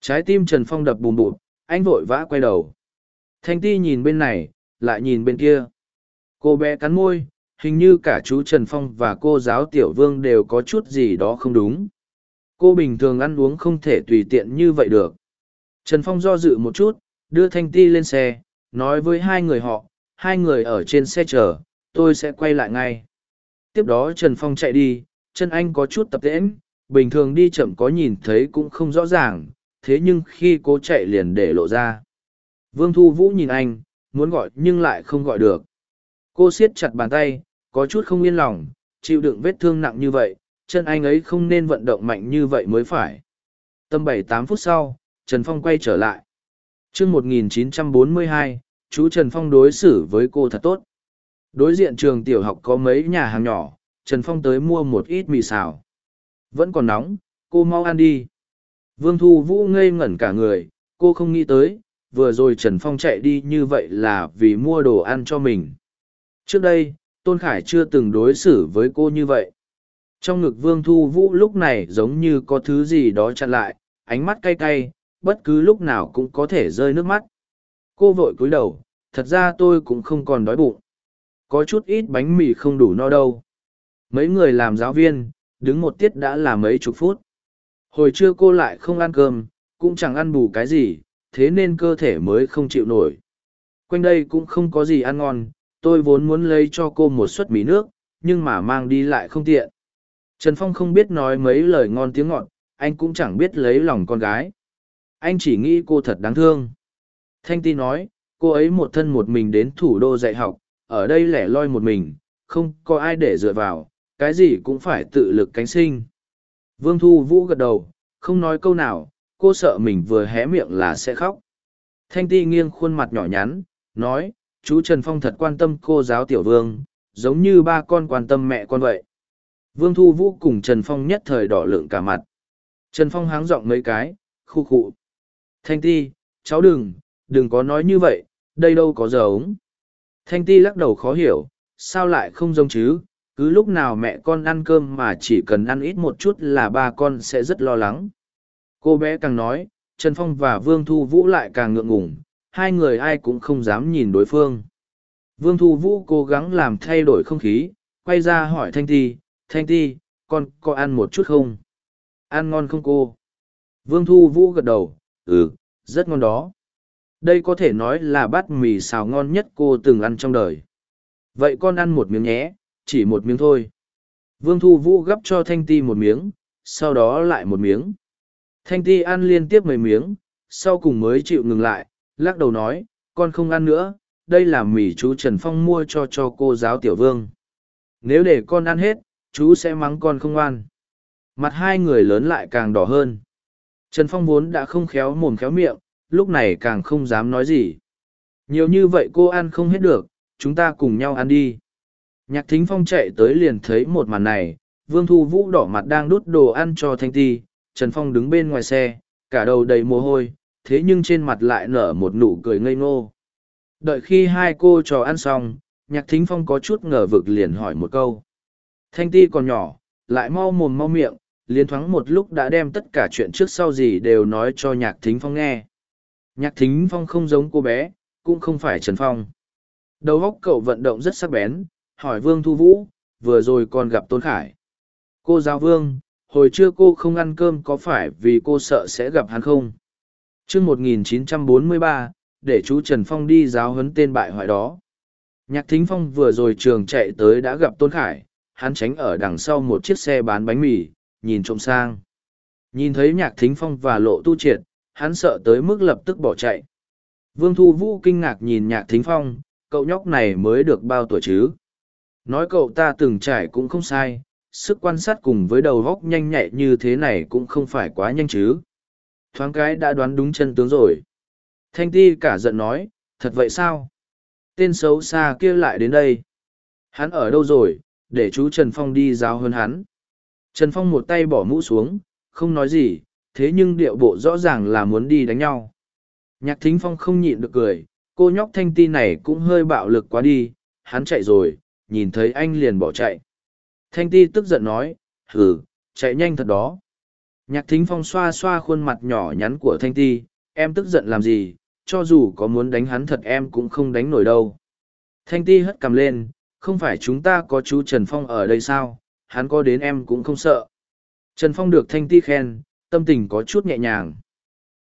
Trái tim Trần Phong đập bùm bụt, anh vội vã quay đầu. Thanh ti nhìn bên này, lại nhìn bên kia. Cô bé cắn môi, hình như cả chú Trần Phong và cô giáo Tiểu Vương đều có chút gì đó không đúng. Cô bình thường ăn uống không thể tùy tiện như vậy được. Trần Phong do dự một chút, đưa Thanh Ti lên xe, nói với hai người họ, hai người ở trên xe chờ, tôi sẽ quay lại ngay. Tiếp đó Trần Phong chạy đi, chân anh có chút tập tễnh, bình thường đi chậm có nhìn thấy cũng không rõ ràng, thế nhưng khi cô chạy liền để lộ ra. Vương Thu Vũ nhìn anh, muốn gọi nhưng lại không gọi được. Cô siết chặt bàn tay, có chút không yên lòng, chịu đựng vết thương nặng như vậy, chân anh ấy không nên vận động mạnh như vậy mới phải. Tâm bảy tám phút sau, Trần Phong quay trở lại. chương 1942, chú Trần Phong đối xử với cô thật tốt. Đối diện trường tiểu học có mấy nhà hàng nhỏ, Trần Phong tới mua một ít mì xào. Vẫn còn nóng, cô mau ăn đi. Vương Thu Vũ ngây ngẩn cả người, cô không nghĩ tới, vừa rồi Trần Phong chạy đi như vậy là vì mua đồ ăn cho mình. Trước đây, Tôn Khải chưa từng đối xử với cô như vậy. Trong ngực Vương Thu Vũ lúc này giống như có thứ gì đó chặn lại, ánh mắt cay cay, bất cứ lúc nào cũng có thể rơi nước mắt. Cô vội cúi đầu, thật ra tôi cũng không còn đói bụng. Có chút ít bánh mì không đủ no đâu. Mấy người làm giáo viên, đứng một tiết đã là mấy chục phút. Hồi trưa cô lại không ăn cơm, cũng chẳng ăn bù cái gì, thế nên cơ thể mới không chịu nổi. Quanh đây cũng không có gì ăn ngon, tôi vốn muốn lấy cho cô một suất mì nước, nhưng mà mang đi lại không tiện. Trần Phong không biết nói mấy lời ngon tiếng ngọt, anh cũng chẳng biết lấy lòng con gái. Anh chỉ nghĩ cô thật đáng thương. Thanh Ti nói, cô ấy một thân một mình đến thủ đô dạy học, ở đây lẻ loi một mình, không có ai để dựa vào, cái gì cũng phải tự lực cánh sinh. Vương Thu Vũ gật đầu, không nói câu nào, cô sợ mình vừa hé miệng là sẽ khóc. Thanh Ti nghiêng khuôn mặt nhỏ nhắn, nói, chú Trần Phong thật quan tâm cô giáo tiểu vương, giống như ba con quan tâm mẹ con vậy. Vương Thu Vũ cùng Trần Phong nhất thời đỏ lượng cả mặt. Trần Phong háng giọng mấy cái, khu khụ. Thanh Ti, cháu đừng, đừng có nói như vậy, đây đâu có giờ ống. Thanh Ti lắc đầu khó hiểu, sao lại không giống chứ, cứ lúc nào mẹ con ăn cơm mà chỉ cần ăn ít một chút là ba con sẽ rất lo lắng. Cô bé càng nói, Trần Phong và Vương Thu Vũ lại càng ngượng ngùng, hai người ai cũng không dám nhìn đối phương. Vương Thu Vũ cố gắng làm thay đổi không khí, quay ra hỏi Thanh Ti, Thanh Ti, con có ăn một chút không? Ăn ngon không cô? Vương Thu Vũ gật đầu, ừ, rất ngon đó. Đây có thể nói là bát mì xào ngon nhất cô từng ăn trong đời. Vậy con ăn một miếng nhé, chỉ một miếng thôi. Vương Thu Vũ gấp cho Thanh Ti một miếng, sau đó lại một miếng. Thanh Ti ăn liên tiếp mấy miếng, sau cùng mới chịu ngừng lại, lắc đầu nói, con không ăn nữa, đây là mì chú Trần Phong mua cho cho cô giáo Tiểu Vương. Nếu để con ăn hết, chú sẽ mắng con không ăn. Mặt hai người lớn lại càng đỏ hơn. Trần Phong vốn đã không khéo mồm khéo miệng, lúc này càng không dám nói gì. Nhiều như vậy cô ăn không hết được, chúng ta cùng nhau ăn đi. Nhạc thính phong chạy tới liền thấy một màn này, Vương Thu Vũ đỏ mặt đang đút đồ ăn cho Thanh Ti, Trần Phong đứng bên ngoài xe, cả đầu đầy mồ hôi, thế nhưng trên mặt lại nở một nụ cười ngây ngô. Đợi khi hai cô trò ăn xong, nhạc thính phong có chút ngờ vực liền hỏi một câu. Thanh Ti còn nhỏ, lại mau mồm mau miệng, liên thoáng một lúc đã đem tất cả chuyện trước sau gì đều nói cho nhạc thính phong nghe. Nhạc thính phong không giống cô bé, cũng không phải Trần Phong. Đầu óc cậu vận động rất sắc bén, hỏi Vương Thu Vũ, vừa rồi còn gặp Tôn Khải. Cô giáo Vương, hồi trưa cô không ăn cơm có phải vì cô sợ sẽ gặp hắn không? Trước 1943, để chú Trần Phong đi giáo huấn tên bại hoại đó. Nhạc Thính Phong vừa rồi trường chạy tới đã gặp Tôn Khải, hắn tránh ở đằng sau một chiếc xe bán bánh mì, nhìn trộm sang. Nhìn thấy Nhạc Thính Phong và Lộ Tu Triệt, hắn sợ tới mức lập tức bỏ chạy. Vương Thu Vũ kinh ngạc nhìn nhạc thính phong, cậu nhóc này mới được bao tuổi chứ? Nói cậu ta từng trải cũng không sai, sức quan sát cùng với đầu góc nhanh nhạy như thế này cũng không phải quá nhanh chứ. Thoáng cái đã đoán đúng chân tướng rồi. Thanh ti cả giận nói, thật vậy sao? Tên xấu xa kia lại đến đây. Hắn ở đâu rồi, để chú Trần Phong đi giáo hơn hắn. Trần Phong một tay bỏ mũ xuống, không nói gì, thế nhưng điệu bộ rõ ràng là muốn đi đánh nhau. Nhạc thính phong không nhịn được cười, cô nhóc thanh ti này cũng hơi bạo lực quá đi, hắn chạy rồi, nhìn thấy anh liền bỏ chạy. Thanh ti tức giận nói, hừ, chạy nhanh thật đó. Nhạc thính phong xoa xoa khuôn mặt nhỏ nhắn của thanh ti, em tức giận làm gì, cho dù có muốn đánh hắn thật em cũng không đánh nổi đâu. Thanh ti hất cầm lên, không phải chúng ta có chú Trần Phong ở đây sao, hắn có đến em cũng không sợ. Trần Phong được Thanh ti khen, tâm tình có chút nhẹ nhàng.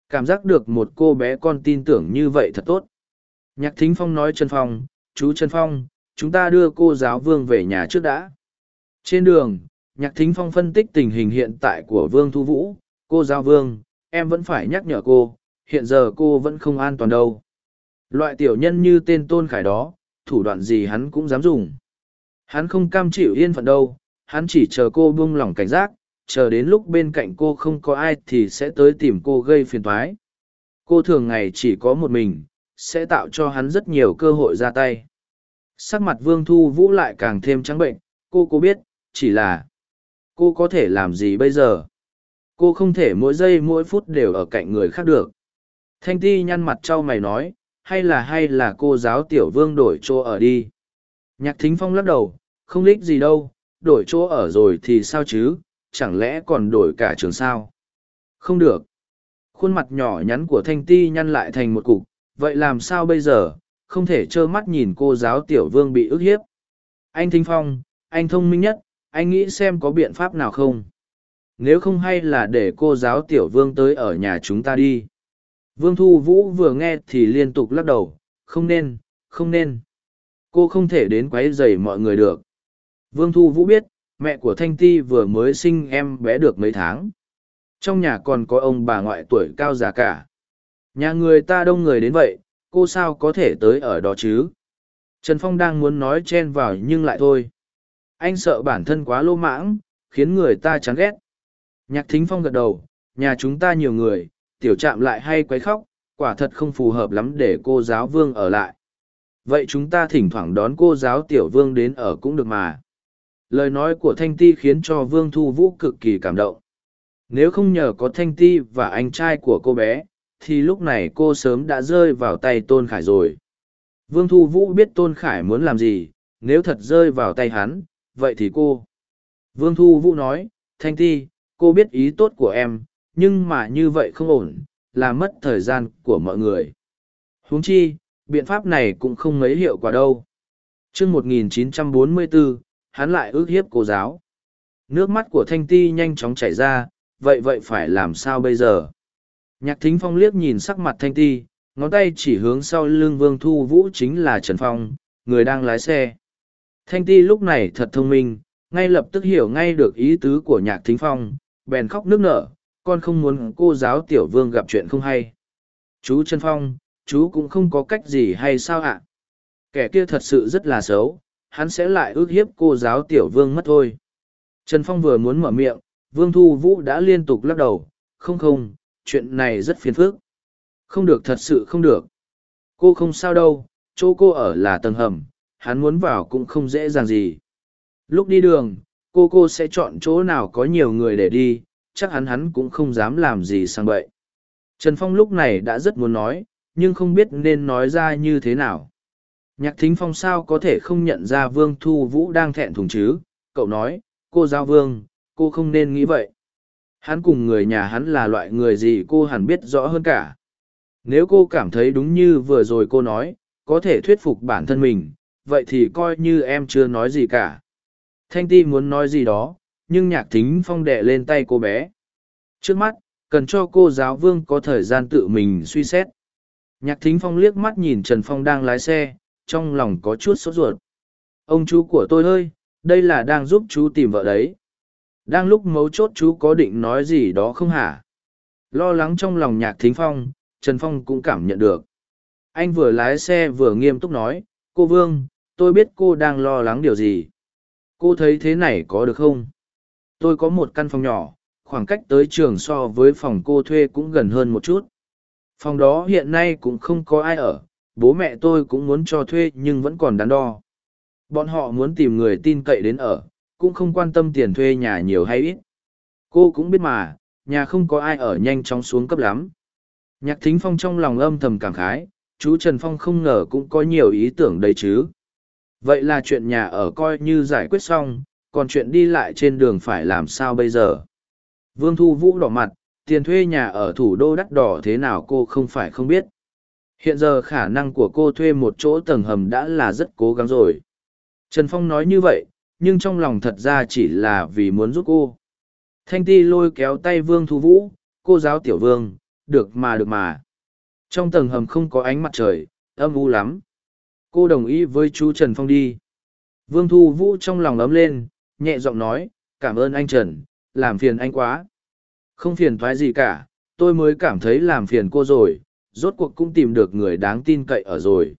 Cảm giác được một cô bé con tin tưởng như vậy thật tốt. Nhạc thính phong nói Trần Phong, chú Trần Phong, chúng ta đưa cô giáo vương về nhà trước đã. Trên đường, nhạc thính phong phân tích tình hình hiện tại của vương thu vũ, cô giao vương, em vẫn phải nhắc nhở cô, hiện giờ cô vẫn không an toàn đâu. Loại tiểu nhân như tên Tôn Khải đó, thủ đoạn gì hắn cũng dám dùng. Hắn không cam chịu yên phận đâu, hắn chỉ chờ cô buông lỏng cảnh giác, chờ đến lúc bên cạnh cô không có ai thì sẽ tới tìm cô gây phiền toái. Cô thường ngày chỉ có một mình, sẽ tạo cho hắn rất nhiều cơ hội ra tay. Sắc mặt Vương Thu Vũ lại càng thêm trắng bệnh, cô có biết, chỉ là cô có thể làm gì bây giờ? Cô không thể mỗi giây mỗi phút đều ở cạnh người khác được. Thanh Ti nhăn mặt trao mày nói, hay là hay là cô giáo tiểu vương đổi chỗ ở đi. Nhạc thính phong lắc đầu, không lích gì đâu, đổi chỗ ở rồi thì sao chứ, chẳng lẽ còn đổi cả trường sao? Không được. Khuôn mặt nhỏ nhắn của Thanh Ti nhăn lại thành một cục, vậy làm sao bây giờ, không thể trơ mắt nhìn cô giáo tiểu vương bị ức hiếp. Anh Thính Phong, anh thông minh nhất, anh nghĩ xem có biện pháp nào không? Nếu không hay là để cô giáo tiểu vương tới ở nhà chúng ta đi. Vương Thu Vũ vừa nghe thì liên tục lắc đầu, không nên, không nên. Cô không thể đến quấy rầy mọi người được. Vương Thu Vũ biết, mẹ của Thanh Ti vừa mới sinh em bé được mấy tháng. Trong nhà còn có ông bà ngoại tuổi cao già cả. Nhà người ta đông người đến vậy, cô sao có thể tới ở đó chứ? Trần Phong đang muốn nói chen vào nhưng lại thôi. Anh sợ bản thân quá lô mãng, khiến người ta chán ghét. Nhạc Thính Phong gật đầu, nhà chúng ta nhiều người, tiểu trạm lại hay quấy khóc, quả thật không phù hợp lắm để cô giáo vương ở lại. Vậy chúng ta thỉnh thoảng đón cô giáo tiểu vương đến ở cũng được mà. Lời nói của Thanh Ti khiến cho Vương Thu Vũ cực kỳ cảm động. Nếu không nhờ có Thanh Ti và anh trai của cô bé, thì lúc này cô sớm đã rơi vào tay Tôn Khải rồi. Vương Thu Vũ biết Tôn Khải muốn làm gì, nếu thật rơi vào tay hắn, vậy thì cô. Vương Thu Vũ nói, Thanh Ti, cô biết ý tốt của em, nhưng mà như vậy không ổn, là mất thời gian của mọi người. huống chi, biện pháp này cũng không mấy hiệu quả đâu. chương 1944, hắn lại ước hiếp cô giáo. Nước mắt của Thanh Ti nhanh chóng chảy ra, vậy vậy phải làm sao bây giờ? Nhạc thính phong liếc nhìn sắc mặt Thanh Ti, ngón tay chỉ hướng sau lưng Vương Thu Vũ chính là Trần Phong, người đang lái xe. Thanh Ti lúc này thật thông minh, ngay lập tức hiểu ngay được ý tứ của nhạc thính phong, bèn khóc nước nở, con không muốn cô giáo tiểu vương gặp chuyện không hay. Chú Trần Phong, chú cũng không có cách gì hay sao ạ? Kẻ kia thật sự rất là xấu, hắn sẽ lại ước hiếp cô giáo tiểu vương mất thôi. Trần Phong vừa muốn mở miệng, Vương Thu Vũ đã liên tục lắc đầu, không không, chuyện này rất phiền phức. Không được thật sự không được. Cô không sao đâu, chỗ cô ở là tầng hầm, hắn muốn vào cũng không dễ dàng gì. Lúc đi đường, cô cô sẽ chọn chỗ nào có nhiều người để đi, chắc hắn hắn cũng không dám làm gì sang bậy. Trần Phong lúc này đã rất muốn nói, nhưng không biết nên nói ra như thế nào. Nhạc thính phong sao có thể không nhận ra Vương Thu Vũ đang thẹn thùng chứ, cậu nói, cô giao Vương, cô không nên nghĩ vậy. Hắn cùng người nhà hắn là loại người gì cô hẳn biết rõ hơn cả. Nếu cô cảm thấy đúng như vừa rồi cô nói, có thể thuyết phục bản thân mình, vậy thì coi như em chưa nói gì cả. Thanh Ti muốn nói gì đó, nhưng nhạc thính phong đệ lên tay cô bé. Trước mắt, cần cho cô giáo vương có thời gian tự mình suy xét. Nhạc thính phong liếc mắt nhìn Trần Phong đang lái xe, trong lòng có chút sốt ruột. Ông chú của tôi ơi, đây là đang giúp chú tìm vợ đấy. Đang lúc mấu chốt chú có định nói gì đó không hả? Lo lắng trong lòng nhạc thính phong, Trần Phong cũng cảm nhận được. anh vừa lái xe vừa nghiêm túc nói cô vương tôi biết cô đang lo lắng điều gì. Cô thấy thế này có được không? Tôi có một căn phòng nhỏ, khoảng cách tới trường so với phòng cô thuê cũng gần hơn một chút. Phòng đó hiện nay cũng không có ai ở, bố mẹ tôi cũng muốn cho thuê nhưng vẫn còn đắn đo. Bọn họ muốn tìm người tin cậy đến ở, cũng không quan tâm tiền thuê nhà nhiều hay ít. Cô cũng biết mà, nhà không có ai ở nhanh chóng xuống cấp lắm. Nhạc thính phong trong lòng âm thầm cảm khái, chú trần phong không ngờ cũng có nhiều ý tưởng đấy chứ vậy là chuyện nhà ở coi như giải quyết xong, còn chuyện đi lại trên đường phải làm sao bây giờ? Vương thu vũ đỏ mặt, tiền thuê nhà ở thủ đô đắt đỏ thế nào cô không phải không biết. Hiện giờ khả năng của cô thuê một chỗ tầng hầm đã là rất cố gắng rồi. Trần phong nói như vậy, nhưng trong lòng thật ra chỉ là vì muốn giúp cô. Thanh ti lôi kéo tay vương thu vũ, cô giáo tiểu vương, được mà được mà. Trong tầng hầm không có ánh mặt trời, âm u lắm cô đồng ý với chú trần phong đi. Vương thu vũ trong lòng ấm lên nhẹ giọng nói cảm ơn anh trần làm phiền anh quá. Không phiền thoái gì cả tôi mới cảm thấy làm phiền cô rồi rốt cuộc cũng tìm được người đáng tin cậy ở rồi.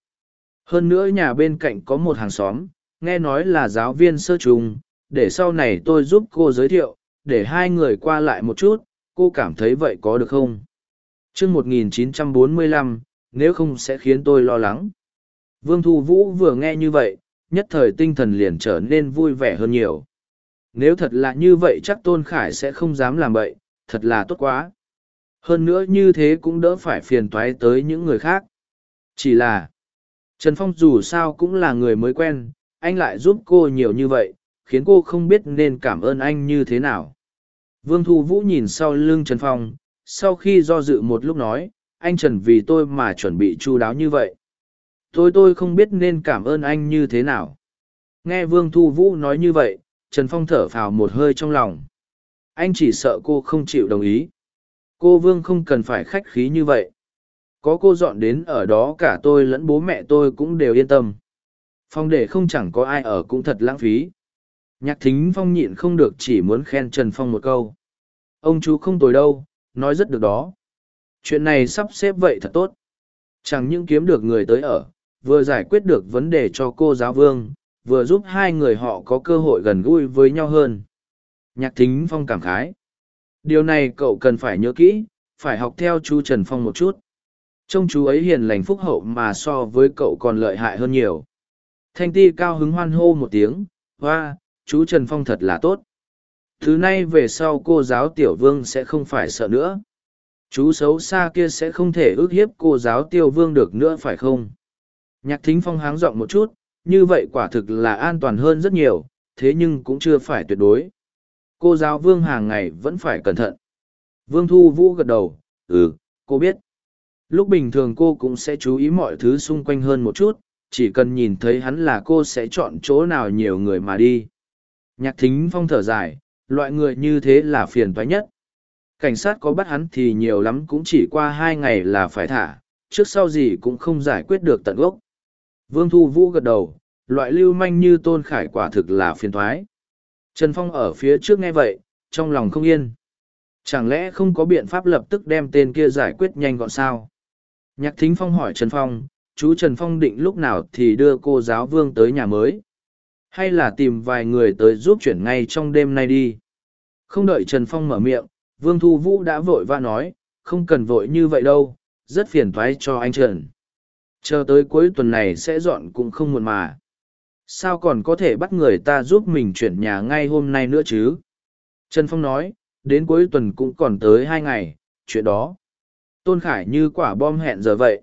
Hơn nữa nhà bên cạnh có một hàng xóm nghe nói là giáo viên sơ trùng để sau này tôi giúp cô giới thiệu để hai người qua lại một chút cô cảm thấy vậy có được không? Chương 1945, nếu không sẽ khiến tôi lo lắng vương thu vũ vừa nghe như vậy, nhất thời tinh thần liền trở nên vui vẻ hơn nhiều. Nếu thật là như vậy chắc tôn khải sẽ không dám làm vậy thật là tốt quá. Hơn nữa như thế cũng đỡ phải phiền toái tới những người khác. Chỉ là, trần phong dù sao cũng là người mới quen, anh lại giúp cô nhiều như vậy, khiến cô không biết nên cảm ơn anh như thế nào. Vương thu vũ nhìn sau lưng trần phong, sau khi do dự một lúc nói, anh trần vì tôi mà chuẩn bị chu đáo như vậy tôi tôi không biết nên cảm ơn anh như thế nào. Nghe vương thu vũ nói như vậy, trần phong thở phào một hơi trong lòng. Anh chỉ sợ cô không chịu đồng ý. Cô vương không cần phải khách khí như vậy. Có cô dọn đến ở đó cả tôi lẫn bố mẹ tôi cũng đều yên tâm. Phong để không chẳng có ai ở cũng thật lãng phí. Nhạc thính phong nhịn không được chỉ muốn khen trần phong một câu. Ông chú không tồi đâu, nói rất được đó. Chuyện này sắp xếp vậy thật tốt. Chẳng những kiếm được người tới ở vừa giải quyết được vấn đề cho cô giáo vương, vừa giúp hai người họ có cơ hội gần gũi với nhau hơn. Nhạc thính phong cảm khái. Điều này cậu cần phải nhớ kỹ, phải học theo chú trần phong một chút. Trông chú ấy hiền lành phúc hậu mà so với cậu còn lợi hại hơn nhiều. Thanh ti cao hứng hoan hô một tiếng, hoa, chú trần phong thật là tốt. Thứ nay về sau cô giáo tiểu vương sẽ không phải sợ nữa. Chú xấu xa kia sẽ không thể ước hiếp cô giáo tiêu vương được nữa phải không? Nhạc thính phong háng giọng một chút, như vậy quả thực là an toàn hơn rất nhiều, thế nhưng cũng chưa phải tuyệt đối. Cô giáo vương hàng ngày vẫn phải cẩn thận. Vương thu vũ gật đầu ừ cô biết. Lúc bình thường cô cũng sẽ chú ý mọi thứ xung quanh hơn một chút, chỉ cần nhìn thấy hắn là cô sẽ chọn chỗ nào nhiều người mà đi. Nhạc thính phong thở dài, loại người như thế là phiền toái nhất. Cảnh sát có bắt hắn thì nhiều lắm cũng chỉ qua hai ngày là phải thả, trước sau gì cũng không giải quyết được tận gốc vương thu vũ gật đầu, loại lưu manh như tôn khải quả thực là phiền thoái. Trần phong ở phía trước nghe vậy, trong lòng không yên. Chẳng lẽ không có biện pháp lập tức đem tên kia giải quyết nhanh gọn sao? Nhạc thính phong hỏi trần phong, chú trần phong định lúc nào thì đưa cô giáo vương tới nhà mới? Hay là tìm vài người tới giúp chuyển ngay trong đêm nay đi? Không đợi trần phong mở miệng, vương thu vũ đã vội vã nói, không cần vội như vậy đâu, rất phiền thoái cho anh trần chờ tới cuối tuần này sẽ dọn cũng không muộn mà. Sao còn có thể bắt người ta giúp mình chuyển nhà ngay hôm nay nữa chứ? Trần phong nói, đến cuối tuần cũng còn tới hai ngày, chuyện đó. Tôn khải như quả bom hẹn giờ vậy.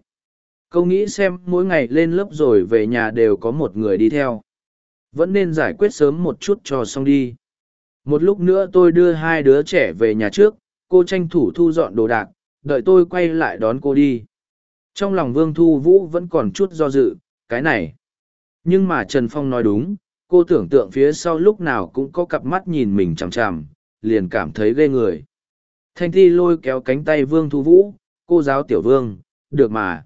Câu nghĩ xem mỗi ngày lên lớp rồi về nhà đều có một người đi theo. Vẫn nên giải quyết sớm một chút cho xong đi. Một lúc nữa tôi đưa hai đứa trẻ về nhà trước, cô tranh thủ thu dọn đồ đạc, đợi tôi quay lại đón cô đi trong lòng vương thu vũ vẫn còn chút do dự, cái này. Nhưng mà trần phong nói đúng, cô tưởng tượng phía sau lúc nào cũng có cặp mắt nhìn mình chằm chằm, liền cảm thấy ghê người. Thanh thi lôi kéo cánh tay vương thu vũ, cô giáo tiểu vương, được mà.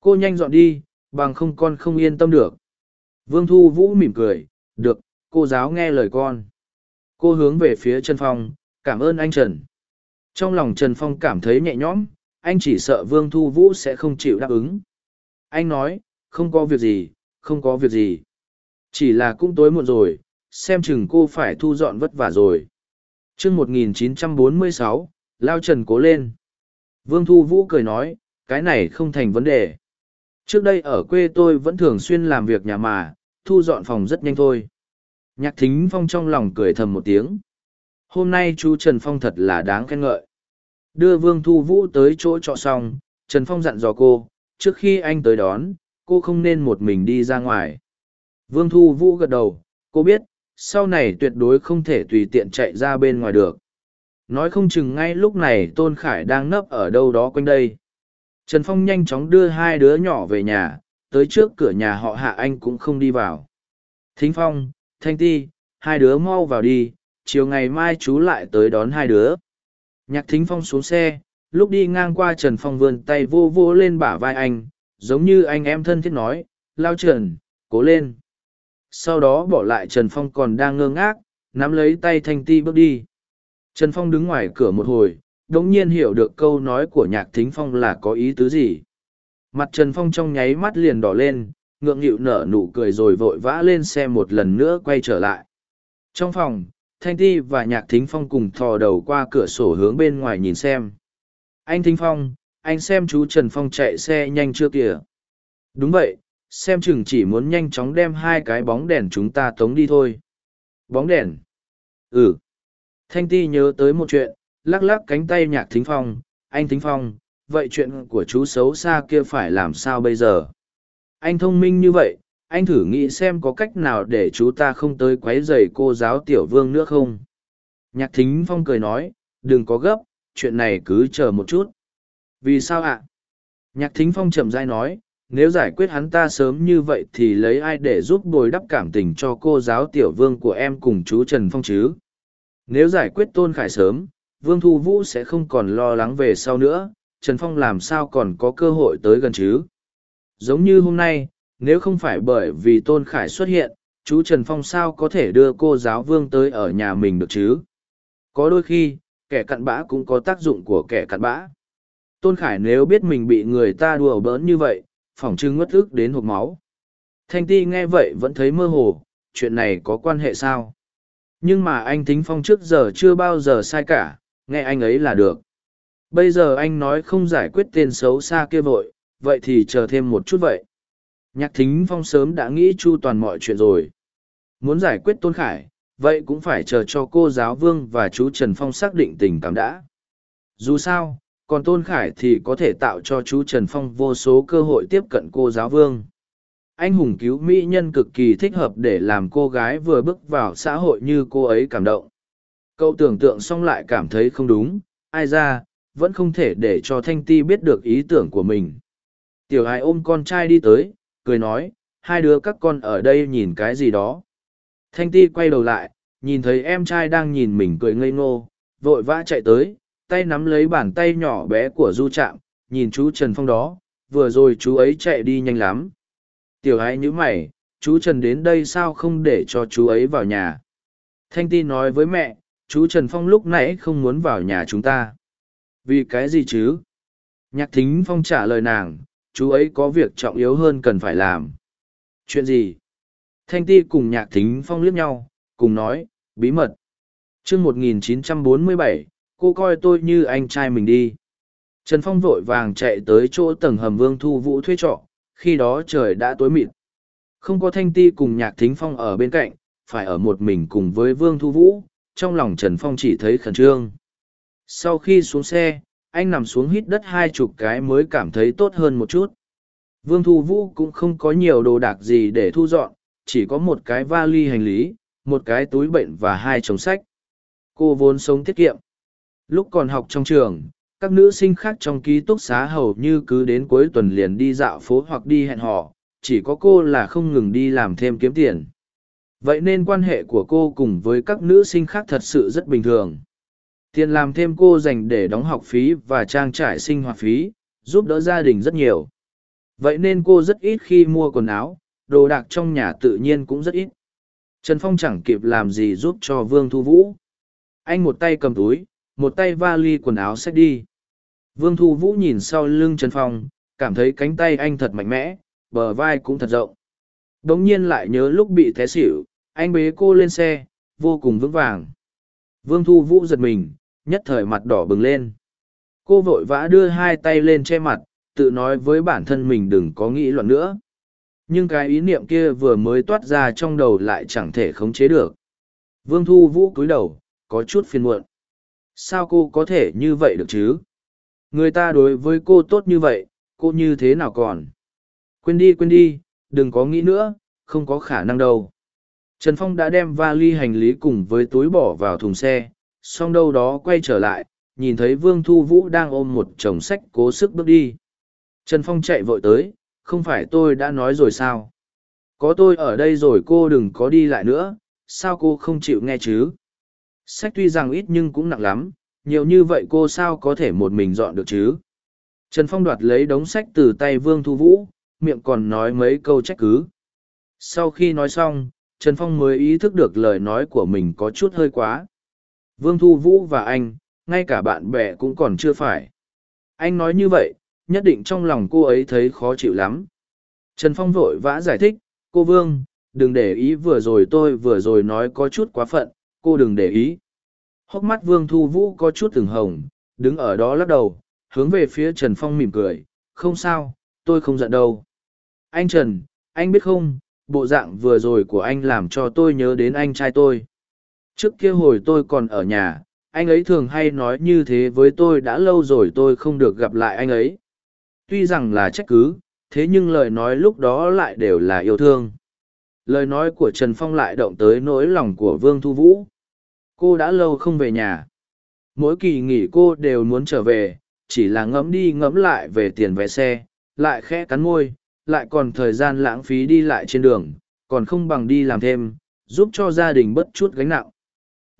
Cô nhanh dọn đi, bằng không con không yên tâm được. Vương thu vũ mỉm cười, được, cô giáo nghe lời con. Cô hướng về phía trần phong, cảm ơn anh trần. Trong lòng trần phong cảm thấy nhẹ nhõm anh chỉ sợ vương thu vũ sẽ không chịu đáp ứng Anh nói, không có việc gì, không có việc gì. Chỉ là cũng tối muộn rồi, xem chừng cô phải thu dọn vất vả rồi. chương 1946, Lao Trần cố lên. Vương Thu Vũ cười nói, cái này không thành vấn đề. Trước đây ở quê tôi vẫn thường xuyên làm việc nhà mà, thu dọn phòng rất nhanh thôi. Nhạc thính phong trong lòng cười thầm một tiếng. Hôm nay chú Trần Phong thật là đáng khen ngợi. Đưa Vương Thu Vũ tới chỗ trọ xong, Trần Phong dặn dò cô, trước khi anh tới đón, cô không nên một mình đi ra ngoài. Vương Thu Vũ gật đầu, cô biết, sau này tuyệt đối không thể tùy tiện chạy ra bên ngoài được. Nói không chừng ngay lúc này Tôn Khải đang nấp ở đâu đó quanh đây. Trần Phong nhanh chóng đưa hai đứa nhỏ về nhà, tới trước cửa nhà họ Hạ Anh cũng không đi vào. Thính Phong, Thanh Ti, hai đứa mau vào đi, chiều ngày mai chú lại tới đón hai đứa. Nhạc Thính Phong xuống xe, lúc đi ngang qua Trần Phong vươn tay vô vô lên bả vai anh, giống như anh em thân thiết nói, lao Trần, cố lên. Sau đó bỏ lại Trần Phong còn đang ngơ ngác, nắm lấy tay Thanh Ti bước đi. Trần Phong đứng ngoài cửa một hồi, đống nhiên hiểu được câu nói của nhạc thính phong là có ý tứ gì. Mặt Trần Phong trong nháy mắt liền đỏ lên, ngượng nghịu nở nụ cười rồi vội vã lên xe một lần nữa quay trở lại. Trong phòng, Thanh Ti và Nhạc Thính Phong cùng thò đầu qua cửa sổ hướng bên ngoài nhìn xem. Anh Thính Phong, anh xem chú Trần Phong chạy xe nhanh chưa kìa. Đúng vậy, xem chừng chỉ muốn nhanh chóng đem hai cái bóng đèn chúng ta tống đi thôi. Bóng đèn? Ừ. Thanh Ti nhớ tới một chuyện, lắc lắc cánh tay nhạc thính phong, anh thính phong, vậy chuyện của chú xấu xa kia phải làm sao bây giờ? Anh thông minh như vậy, anh thử nghĩ xem có cách nào để chú ta không tới quấy rầy cô giáo tiểu vương nữa không? Nhạc thính phong cười nói, đừng có gấp, chuyện này cứ chờ một chút. Vì sao ạ? Nhạc thính phong chậm rãi nói, nếu giải quyết hắn ta sớm như vậy thì lấy ai để giúp bồi đắp cảm tình cho cô giáo tiểu vương của em cùng chú Trần Phong chứ? Nếu giải quyết Tôn Khải sớm, Vương Thu Vũ sẽ không còn lo lắng về sau nữa, Trần Phong làm sao còn có cơ hội tới gần chứ. Giống như hôm nay, nếu không phải bởi vì Tôn Khải xuất hiện, chú Trần Phong sao có thể đưa cô giáo Vương tới ở nhà mình được chứ? Có đôi khi, kẻ cặn bã cũng có tác dụng của kẻ cặn bã. Tôn Khải nếu biết mình bị người ta đùa bỡn như vậy, phỏng chừng ngất ức đến hộp máu. Thanh Ti nghe vậy vẫn thấy mơ hồ, chuyện này có quan hệ sao? Nhưng mà anh Thính Phong trước giờ chưa bao giờ sai cả, nghe anh ấy là được. Bây giờ anh nói không giải quyết tên xấu xa kia vội, vậy thì chờ thêm một chút vậy. Nhạc Thính Phong sớm đã nghĩ chu toàn mọi chuyện rồi. Muốn giải quyết Tôn Khải, vậy cũng phải chờ cho cô giáo Vương và chú Trần Phong xác định tình cảm đã. Dù sao, còn Tôn Khải thì có thể tạo cho chú Trần Phong vô số cơ hội tiếp cận cô giáo Vương anh hùng cứu mỹ nhân cực kỳ thích hợp để làm cô gái vừa bước vào xã hội như cô ấy cảm động cậu tưởng tượng xong lại cảm thấy không đúng ai ra vẫn không thể để cho thanh ti biết được ý tưởng của mình tiểu hài ôm con trai đi tới cười nói hai đứa các con ở đây nhìn cái gì đó thanh ti quay đầu lại nhìn thấy em trai đang nhìn mình cười ngây ngô vội vã chạy tới tay nắm lấy bàn tay nhỏ bé của du trạm nhìn chú trần phong đó vừa rồi chú ấy chạy đi nhanh lắm Tiểu ái như mày, chú Trần đến đây sao không để cho chú ấy vào nhà. Thanh ti nói với mẹ, chú Trần Phong lúc nãy không muốn vào nhà chúng ta. Vì cái gì chứ? Nhạc thính Phong trả lời nàng, chú ấy có việc trọng yếu hơn cần phải làm. Chuyện gì? Thanh ti cùng nhạc thính Phong liếc nhau, cùng nói, bí mật. chương 1947, cô coi tôi như anh trai mình đi. Trần Phong vội vàng chạy tới chỗ tầng hầm vương thu vũ thuê trọ, khi đó trời đã tối mịt không có thanh ti cùng nhạc thính phong ở bên cạnh phải ở một mình cùng với vương thu vũ trong lòng trần phong chỉ thấy khẩn trương sau khi xuống xe anh nằm xuống hít đất hai chục cái mới cảm thấy tốt hơn một chút. Vương thu vũ cũng không có nhiều đồ đạc gì để thu dọn, chỉ có một cái vali hành lý, một cái túi bệnh và hai chồng sách. Cô vốn sống tiết kiệm. Lúc còn học trong trường, các nữ sinh khác trong ký túc xá hầu như cứ đến cuối tuần liền đi dạo phố hoặc đi hẹn hò, chỉ có cô là không ngừng đi làm thêm kiếm tiền. Vậy nên quan hệ của cô cùng với các nữ sinh khác thật sự rất bình thường tiền làm thêm cô dành để đóng học phí và trang trải sinh hoạt phí giúp đỡ gia đình rất nhiều vậy nên cô rất ít khi mua quần áo đồ đạc trong nhà tự nhiên cũng rất ít trần phong chẳng kịp làm gì giúp cho vương thu vũ anh một tay cầm túi một tay vali quần áo xách đi Vương Thu Vũ nhìn sau lưng Trần Phong, cảm thấy cánh tay anh thật mạnh mẽ, bờ vai cũng thật rộng. Đống nhiên lại nhớ lúc bị té xỉu, anh bế cô lên xe, vô cùng vững vàng. Vương Thu Vũ giật mình, nhất thời mặt đỏ bừng lên. Cô vội vã đưa hai tay lên che mặt, tự nói với bản thân mình đừng có nghĩ loạn nữa. Nhưng cái ý niệm kia vừa mới toát ra trong đầu lại chẳng thể khống chế được. Vương Thu Vũ cúi đầu, có chút phiền muộn. Sao cô có thể như vậy được chứ? Người ta đối với cô tốt như vậy, cô như thế nào còn? Quên đi quên đi, đừng có nghĩ nữa, không có khả năng đâu. Trần Phong đã đem vali hành lý cùng với túi bỏ vào thùng xe, xong đâu đó quay trở lại, nhìn thấy Vương Thu Vũ đang ôm một chồng sách cố sức bước đi. Trần Phong chạy vội tới, không phải tôi đã nói rồi sao? Có tôi ở đây rồi cô đừng có đi lại nữa, sao cô không chịu nghe chứ? Sách tuy rằng ít nhưng cũng nặng lắm, nhiều như vậy cô sao có thể một mình dọn được chứ? Trần Phong đoạt lấy đống sách từ tay Vương Thu Vũ, miệng còn nói mấy câu trách cứ. Sau khi nói xong, Trần Phong mới ý thức được lời nói của mình có chút hơi quá. Vương Thu Vũ và anh, ngay cả bạn bè cũng còn chưa phải. Anh nói như vậy, nhất định trong lòng cô ấy thấy khó chịu lắm. Trần Phong vội vã giải thích, cô Vương, đừng để ý vừa rồi tôi vừa rồi nói có chút quá phận, cô đừng để ý. Hốc mắt Vương Thu Vũ có chút từng hồng, đứng ở đó lắc đầu, hướng về phía Trần Phong mỉm cười, không sao, tôi không giận đâu. Anh Trần, anh biết không, bộ dạng vừa rồi của anh làm cho tôi nhớ đến anh trai tôi. Trước kia hồi tôi còn ở nhà, anh ấy thường hay nói như thế với tôi đã lâu rồi tôi không được gặp lại anh ấy. Tuy rằng là trách cứ, thế nhưng lời nói lúc đó lại đều là yêu thương. Lời nói của Trần Phong lại động tới nỗi lòng của Vương Thu Vũ. Cô đã lâu không về nhà. Mỗi kỳ nghỉ cô đều muốn trở về, chỉ là ngẫm đi ngẫm lại về tiền vé xe, lại khẽ cắn môi, lại còn thời gian lãng phí đi lại trên đường, còn không bằng đi làm thêm, giúp cho gia đình bất chút gánh nặng.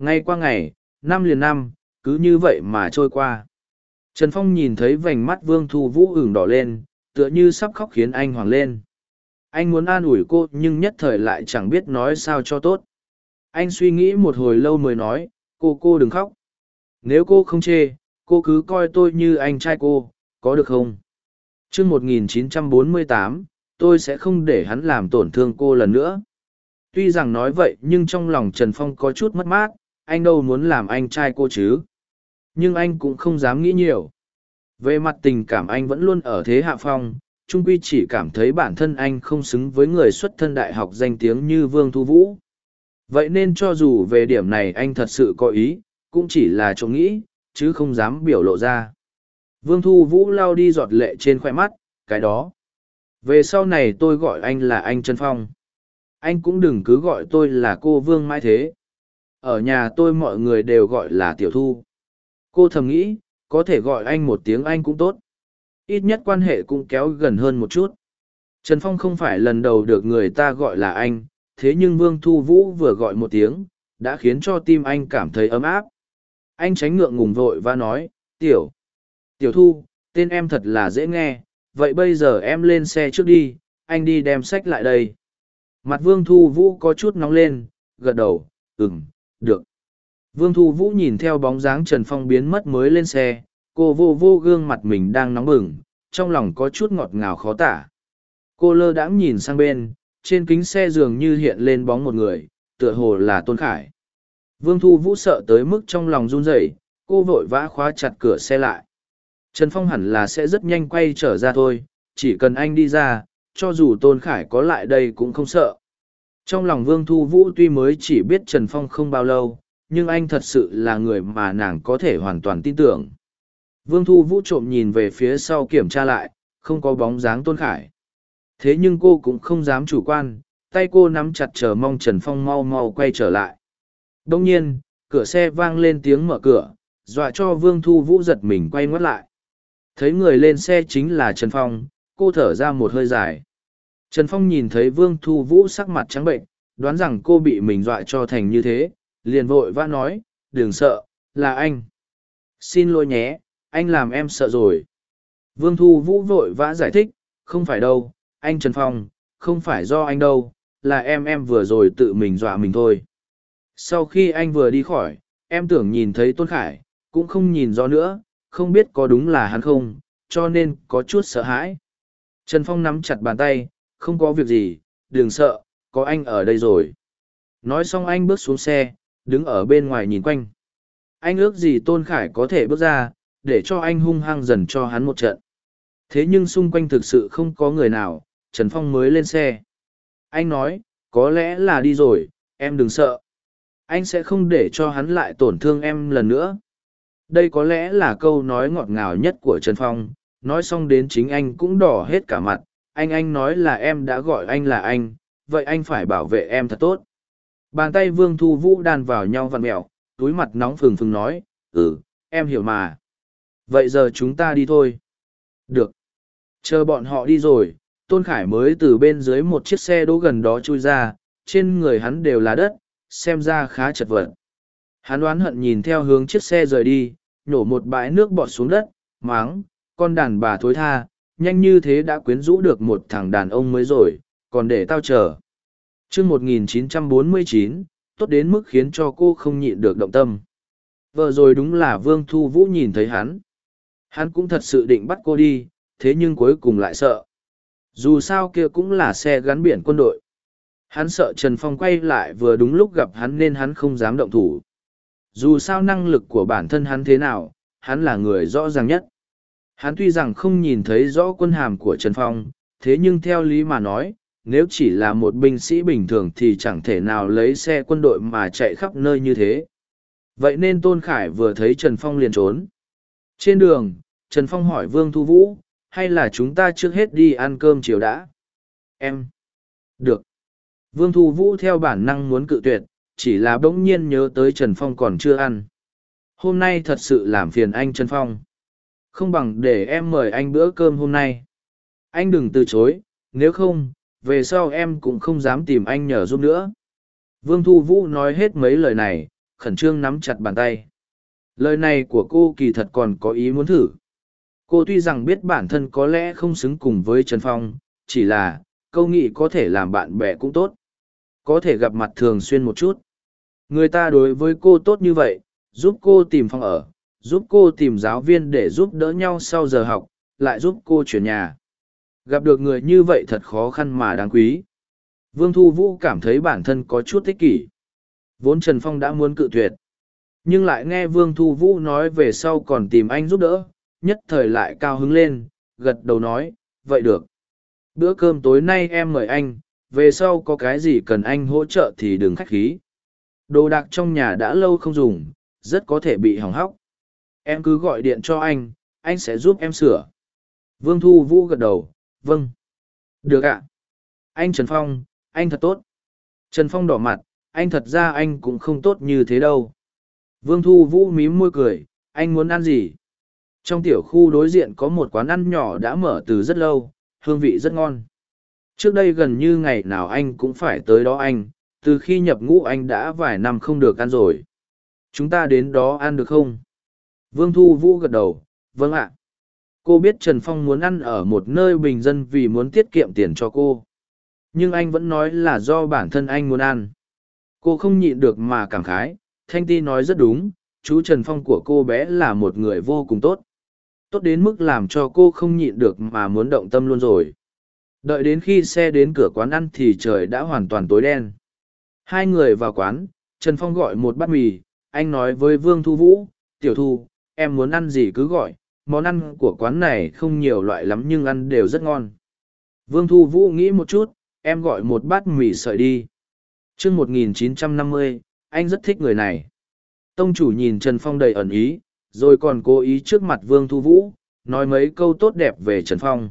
Ngay qua ngày, năm liền năm, cứ như vậy mà trôi qua. Trần Phong nhìn thấy vành mắt Vương Thu Vũ ửng đỏ lên, tựa như sắp khóc khiến anh hoảng lên. Anh muốn an ủi cô nhưng nhất thời lại chẳng biết nói sao cho tốt. Anh suy nghĩ một hồi lâu mới nói, cô cô đừng khóc. Nếu cô không chê, cô cứ coi tôi như anh trai cô, có được không? chương 1948, tôi sẽ không để hắn làm tổn thương cô lần nữa. Tuy rằng nói vậy nhưng trong lòng Trần Phong có chút mất mát, anh đâu muốn làm anh trai cô chứ. Nhưng anh cũng không dám nghĩ nhiều. Về mặt tình cảm anh vẫn luôn ở thế hạ phong, trung quy chỉ cảm thấy bản thân anh không xứng với người xuất thân đại học danh tiếng như Vương Thu Vũ. Vậy nên cho dù về điểm này anh thật sự có ý, cũng chỉ là chỗ nghĩ, chứ không dám biểu lộ ra. Vương Thu Vũ lau đi giọt lệ trên khoe mắt, cái đó. Về sau này tôi gọi anh là anh Trân Phong. Anh cũng đừng cứ gọi tôi là cô Vương mãi thế. Ở nhà tôi mọi người đều gọi là Tiểu Thu. Cô thầm nghĩ, có thể gọi anh một tiếng anh cũng tốt. Ít nhất quan hệ cũng kéo gần hơn một chút. Trần Phong không phải lần đầu được người ta gọi là anh, thế nhưng Vương Thu Vũ vừa gọi một tiếng, đã khiến cho tim anh cảm thấy ấm áp. Anh tránh ngượng ngùng vội và nói, Tiểu, Tiểu Thu, tên em thật là dễ nghe, vậy bây giờ em lên xe trước đi, anh đi đem sách lại đây. Mặt Vương Thu Vũ có chút nóng lên, gật đầu, ừng được. Vương Thu Vũ nhìn theo bóng dáng Trần Phong biến mất mới lên xe, cô vô vô gương mặt mình đang nóng bừng, trong lòng có chút ngọt ngào khó tả. Cô lơ đãng nhìn sang bên, trên kính xe dường như hiện lên bóng một người, tựa hồ là Tôn Khải. Vương Thu Vũ sợ tới mức trong lòng run rẩy, cô vội vã khóa chặt cửa xe lại. Trần Phong hẳn là sẽ rất nhanh quay trở ra thôi, chỉ cần anh đi ra, cho dù Tôn Khải có lại đây cũng không sợ. Trong lòng Vương Thu Vũ tuy mới chỉ biết Trần Phong không bao lâu, nhưng anh thật sự là người mà nàng có thể hoàn toàn tin tưởng. Vương Thu Vũ trộm nhìn về phía sau kiểm tra lại, không có bóng dáng Tôn Khải. Thế nhưng cô cũng không dám chủ quan, tay cô nắm chặt chờ mong Trần Phong mau mau quay trở lại. Đông nhiên, cửa xe vang lên tiếng mở cửa, dọa cho Vương Thu Vũ giật mình quay ngoắt lại. Thấy người lên xe chính là Trần Phong, cô thở ra một hơi dài. Trần Phong nhìn thấy Vương Thu Vũ sắc mặt trắng bệnh, đoán rằng cô bị mình dọa cho thành như thế, liền vội vã nói, đừng sợ, là anh. Xin lỗi nhé, anh làm em sợ rồi. Vương Thu Vũ vội vã giải thích, không phải đâu, anh Trần Phong, không phải do anh đâu, là em em vừa rồi tự mình dọa mình thôi. Sau khi anh vừa đi khỏi, em tưởng nhìn thấy Tôn Khải, cũng không nhìn rõ nữa, không biết có đúng là hắn không, cho nên có chút sợ hãi. Trần Phong nắm chặt bàn tay, không có việc gì, đừng sợ, có anh ở đây rồi. Nói xong anh bước xuống xe, đứng ở bên ngoài nhìn quanh. Anh ước gì Tôn Khải có thể bước ra, để cho anh hung hăng dần cho hắn một trận. Thế nhưng xung quanh thực sự không có người nào, Trần Phong mới lên xe. Anh nói, có lẽ là đi rồi, em đừng sợ. Anh sẽ không để cho hắn lại tổn thương em lần nữa. Đây có lẽ là câu nói ngọt ngào nhất của Trần Phong, nói xong đến chính anh cũng đỏ hết cả mặt. Anh anh nói là em đã gọi anh là anh, vậy anh phải bảo vệ em thật tốt. Bàn tay Vương Thu Vũ đan vào nhau vặn mẹo, túi mặt nóng phừng phừng nói, ừ, em hiểu mà. Vậy giờ chúng ta đi thôi. Được. Chờ bọn họ đi rồi, Tôn Khải mới từ bên dưới một chiếc xe đỗ gần đó chui ra, trên người hắn đều là đất, xem ra khá chật vật. Hắn oán hận nhìn theo hướng chiếc xe rời đi, nhổ một bãi nước bọt xuống đất, máng, con đàn bà thối tha, nhanh như thế đã quyến rũ được một thằng đàn ông mới rồi, còn để tao chờ. chương 1949, tốt đến mức khiến cho cô không nhịn được động tâm. Vợ rồi đúng là Vương Thu Vũ nhìn thấy hắn. Hắn cũng thật sự định bắt cô đi, thế nhưng cuối cùng lại sợ. Dù sao kia cũng là xe gắn biển quân đội. Hắn sợ Trần Phong quay lại vừa đúng lúc gặp hắn nên hắn không dám động thủ. Dù sao năng lực của bản thân hắn thế nào, hắn là người rõ ràng nhất. Hắn tuy rằng không nhìn thấy rõ quân hàm của Trần Phong, thế nhưng theo lý mà nói, nếu chỉ là một binh sĩ bình thường thì chẳng thể nào lấy xe quân đội mà chạy khắp nơi như thế. Vậy nên Tôn Khải vừa thấy Trần Phong liền trốn. Trên đường, Trần Phong hỏi Vương Thu Vũ, hay là chúng ta trước hết đi ăn cơm chiều đã? Em. Được. Vương Thu Vũ theo bản năng muốn cự tuyệt, chỉ là bỗng nhiên nhớ tới Trần Phong còn chưa ăn. Hôm nay thật sự làm phiền anh Trần Phong. Không bằng để em mời anh bữa cơm hôm nay. Anh đừng từ chối, nếu không, về sau em cũng không dám tìm anh nhờ giúp nữa. Vương Thu Vũ nói hết mấy lời này, khẩn trương nắm chặt bàn tay. Lời này của cô kỳ thật còn có ý muốn thử. Cô tuy rằng biết bản thân có lẽ không xứng cùng với Trần Phong, chỉ là, câu nghị có thể làm bạn bè cũng tốt. Có thể gặp mặt thường xuyên một chút. Người ta đối với cô tốt như vậy, giúp cô tìm phòng ở, giúp cô tìm giáo viên để giúp đỡ nhau sau giờ học, lại giúp cô chuyển nhà. Gặp được người như vậy thật khó khăn mà đáng quý. Vương Thu Vũ cảm thấy bản thân có chút thích kỷ. Vốn Trần Phong đã muốn cự tuyệt. Nhưng lại nghe Vương Thu Vũ nói về sau còn tìm anh giúp đỡ, nhất thời lại cao hứng lên, gật đầu nói, vậy được. Bữa cơm tối nay em mời anh, về sau có cái gì cần anh hỗ trợ thì đừng khách khí. Đồ đạc trong nhà đã lâu không dùng, rất có thể bị hỏng hóc. Em cứ gọi điện cho anh, anh sẽ giúp em sửa. Vương Thu Vũ gật đầu, vâng. Được ạ. Anh Trần Phong, anh thật tốt. Trần Phong đỏ mặt, anh thật ra anh cũng không tốt như thế đâu. Vương Thu Vũ mím môi cười, anh muốn ăn gì? Trong tiểu khu đối diện có một quán ăn nhỏ đã mở từ rất lâu, hương vị rất ngon. Trước đây gần như ngày nào anh cũng phải tới đó anh, từ khi nhập ngũ anh đã vài năm không được ăn rồi. Chúng ta đến đó ăn được không? Vương Thu Vũ gật đầu, vâng ạ. Cô biết Trần Phong muốn ăn ở một nơi bình dân vì muốn tiết kiệm tiền cho cô. Nhưng anh vẫn nói là do bản thân anh muốn ăn. Cô không nhịn được mà cảm khái, Thanh Ti nói rất đúng, chú Trần Phong của cô bé là một người vô cùng tốt. Tốt đến mức làm cho cô không nhịn được mà muốn động tâm luôn rồi. Đợi đến khi xe đến cửa quán ăn thì trời đã hoàn toàn tối đen. Hai người vào quán, Trần Phong gọi một bát mì, anh nói với Vương Thu Vũ, Tiểu Thu, em muốn ăn gì cứ gọi, món ăn của quán này không nhiều loại lắm nhưng ăn đều rất ngon. Vương Thu Vũ nghĩ một chút, em gọi một bát mì sợi đi. chương 1950, anh rất thích người này. Tông chủ nhìn Trần Phong đầy ẩn ý, rồi còn cố ý trước mặt Vương Thu Vũ, nói mấy câu tốt đẹp về Trần Phong.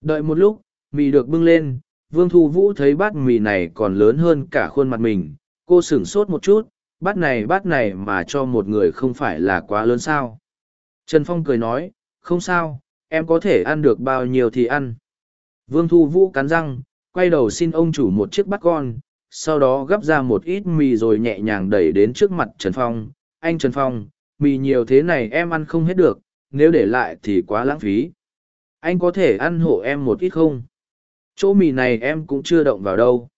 Đợi một lúc, mì được bưng lên, Vương Thu Vũ thấy bát mì này còn lớn hơn cả khuôn mặt mình, cô sửng sốt một chút, bát này bát này mà cho một người không phải là quá lớn sao. Trần Phong cười nói, không sao, em có thể ăn được bao nhiêu thì ăn. Vương Thu Vũ cắn răng, quay đầu xin ông chủ một chiếc bát con, sau đó gắp ra một ít mì rồi nhẹ nhàng đẩy đến trước mặt Trần Phong. Anh Trần Phong, mì nhiều thế này em ăn không hết được, nếu để lại thì quá lãng phí. Anh có thể ăn hộ em một ít không? Chỗ mì này em cũng chưa động vào đâu.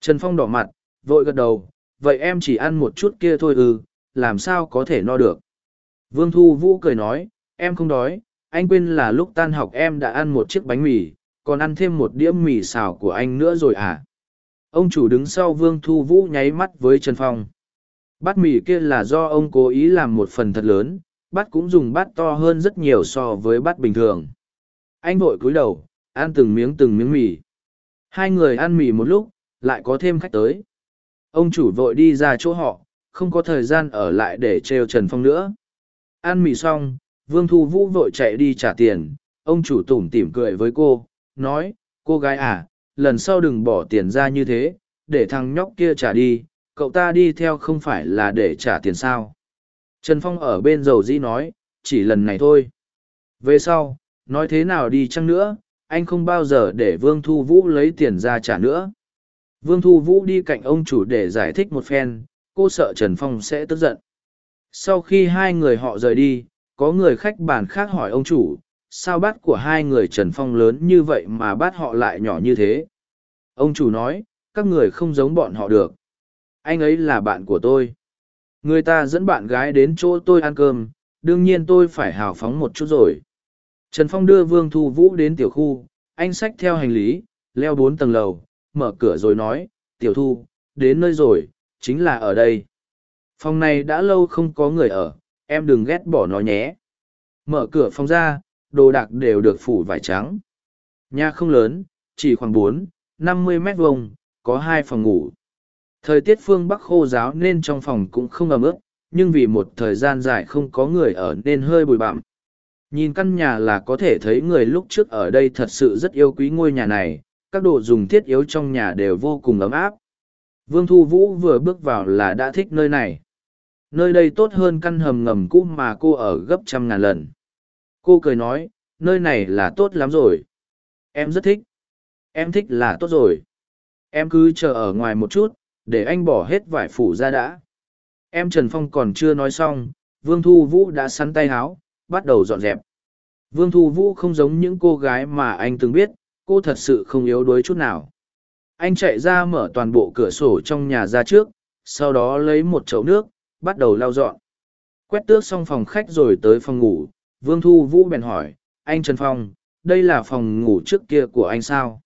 Trần Phong đỏ mặt, vội gật đầu, vậy em chỉ ăn một chút kia thôi ư, làm sao có thể no được. Vương Thu Vũ cười nói, em không đói, anh quên là lúc tan học em đã ăn một chiếc bánh mì, còn ăn thêm một đĩa mì xào của anh nữa rồi à? Ông chủ đứng sau Vương Thu Vũ nháy mắt với Trần Phong. Bát mì kia là do ông cố ý làm một phần thật lớn, bát cũng dùng bát to hơn rất nhiều so với bát bình thường. Anh vội cúi đầu, ăn từng miếng từng miếng mì. Hai người ăn mì một lúc, lại có thêm khách tới. Ông chủ vội đi ra chỗ họ, không có thời gian ở lại để trêu Trần Phong nữa. Ăn mì xong, Vương Thu Vũ vội chạy đi trả tiền, ông chủ tủm tỉm cười với cô, nói, cô gái à, lần sau đừng bỏ tiền ra như thế, để thằng nhóc kia trả đi, cậu ta đi theo không phải là để trả tiền sao. Trần Phong ở bên dầu dĩ nói, chỉ lần này thôi. Về sau, nói thế nào đi chăng nữa, anh không bao giờ để Vương Thu Vũ lấy tiền ra trả nữa. Vương Thu Vũ đi cạnh ông chủ để giải thích một phen, cô sợ Trần Phong sẽ tức giận. Sau khi hai người họ rời đi, có người khách bàn khác hỏi ông chủ, sao bát của hai người Trần Phong lớn như vậy mà bát họ lại nhỏ như thế? Ông chủ nói, các người không giống bọn họ được. Anh ấy là bạn của tôi. Người ta dẫn bạn gái đến chỗ tôi ăn cơm, đương nhiên tôi phải hào phóng một chút rồi. Trần Phong đưa Vương Thu Vũ đến tiểu khu, anh xách theo hành lý, leo bốn tầng lầu, mở cửa rồi nói, tiểu thu, đến nơi rồi, chính là ở đây. Phòng này đã lâu không có người ở, em đừng ghét bỏ nó nhé. Mở cửa phòng ra, đồ đạc đều được phủ vải trắng. Nhà không lớn, chỉ khoảng bốn, năm mươi mét vuông, có hai phòng ngủ. Thời tiết phương Bắc khô giáo nên trong phòng cũng không ẩm ướt, nhưng vì một thời gian dài không có người ở nên hơi bụi bặm. Nhìn căn nhà là có thể thấy người lúc trước ở đây thật sự rất yêu quý ngôi nhà này, các đồ dùng thiết yếu trong nhà đều vô cùng ấm áp. Vương Thu Vũ vừa bước vào là đã thích nơi này. Nơi đây tốt hơn căn hầm ngầm cũ mà cô ở gấp trăm ngàn lần. Cô cười nói, nơi này là tốt lắm rồi. Em rất thích. Em thích là tốt rồi. Em cứ chờ ở ngoài một chút, để anh bỏ hết vải phủ ra đã. Em Trần Phong còn chưa nói xong, Vương Thu Vũ đã sắn tay háo, bắt đầu dọn dẹp. Vương Thu Vũ không giống những cô gái mà anh từng biết, cô thật sự không yếu đuối chút nào. Anh chạy ra mở toàn bộ cửa sổ trong nhà ra trước, sau đó lấy một chậu nước, bắt đầu lau dọn. Quét tước xong phòng khách rồi tới phòng ngủ, Vương Thu Vũ bèn hỏi, anh Trần Phong, đây là phòng ngủ trước kia của anh sao?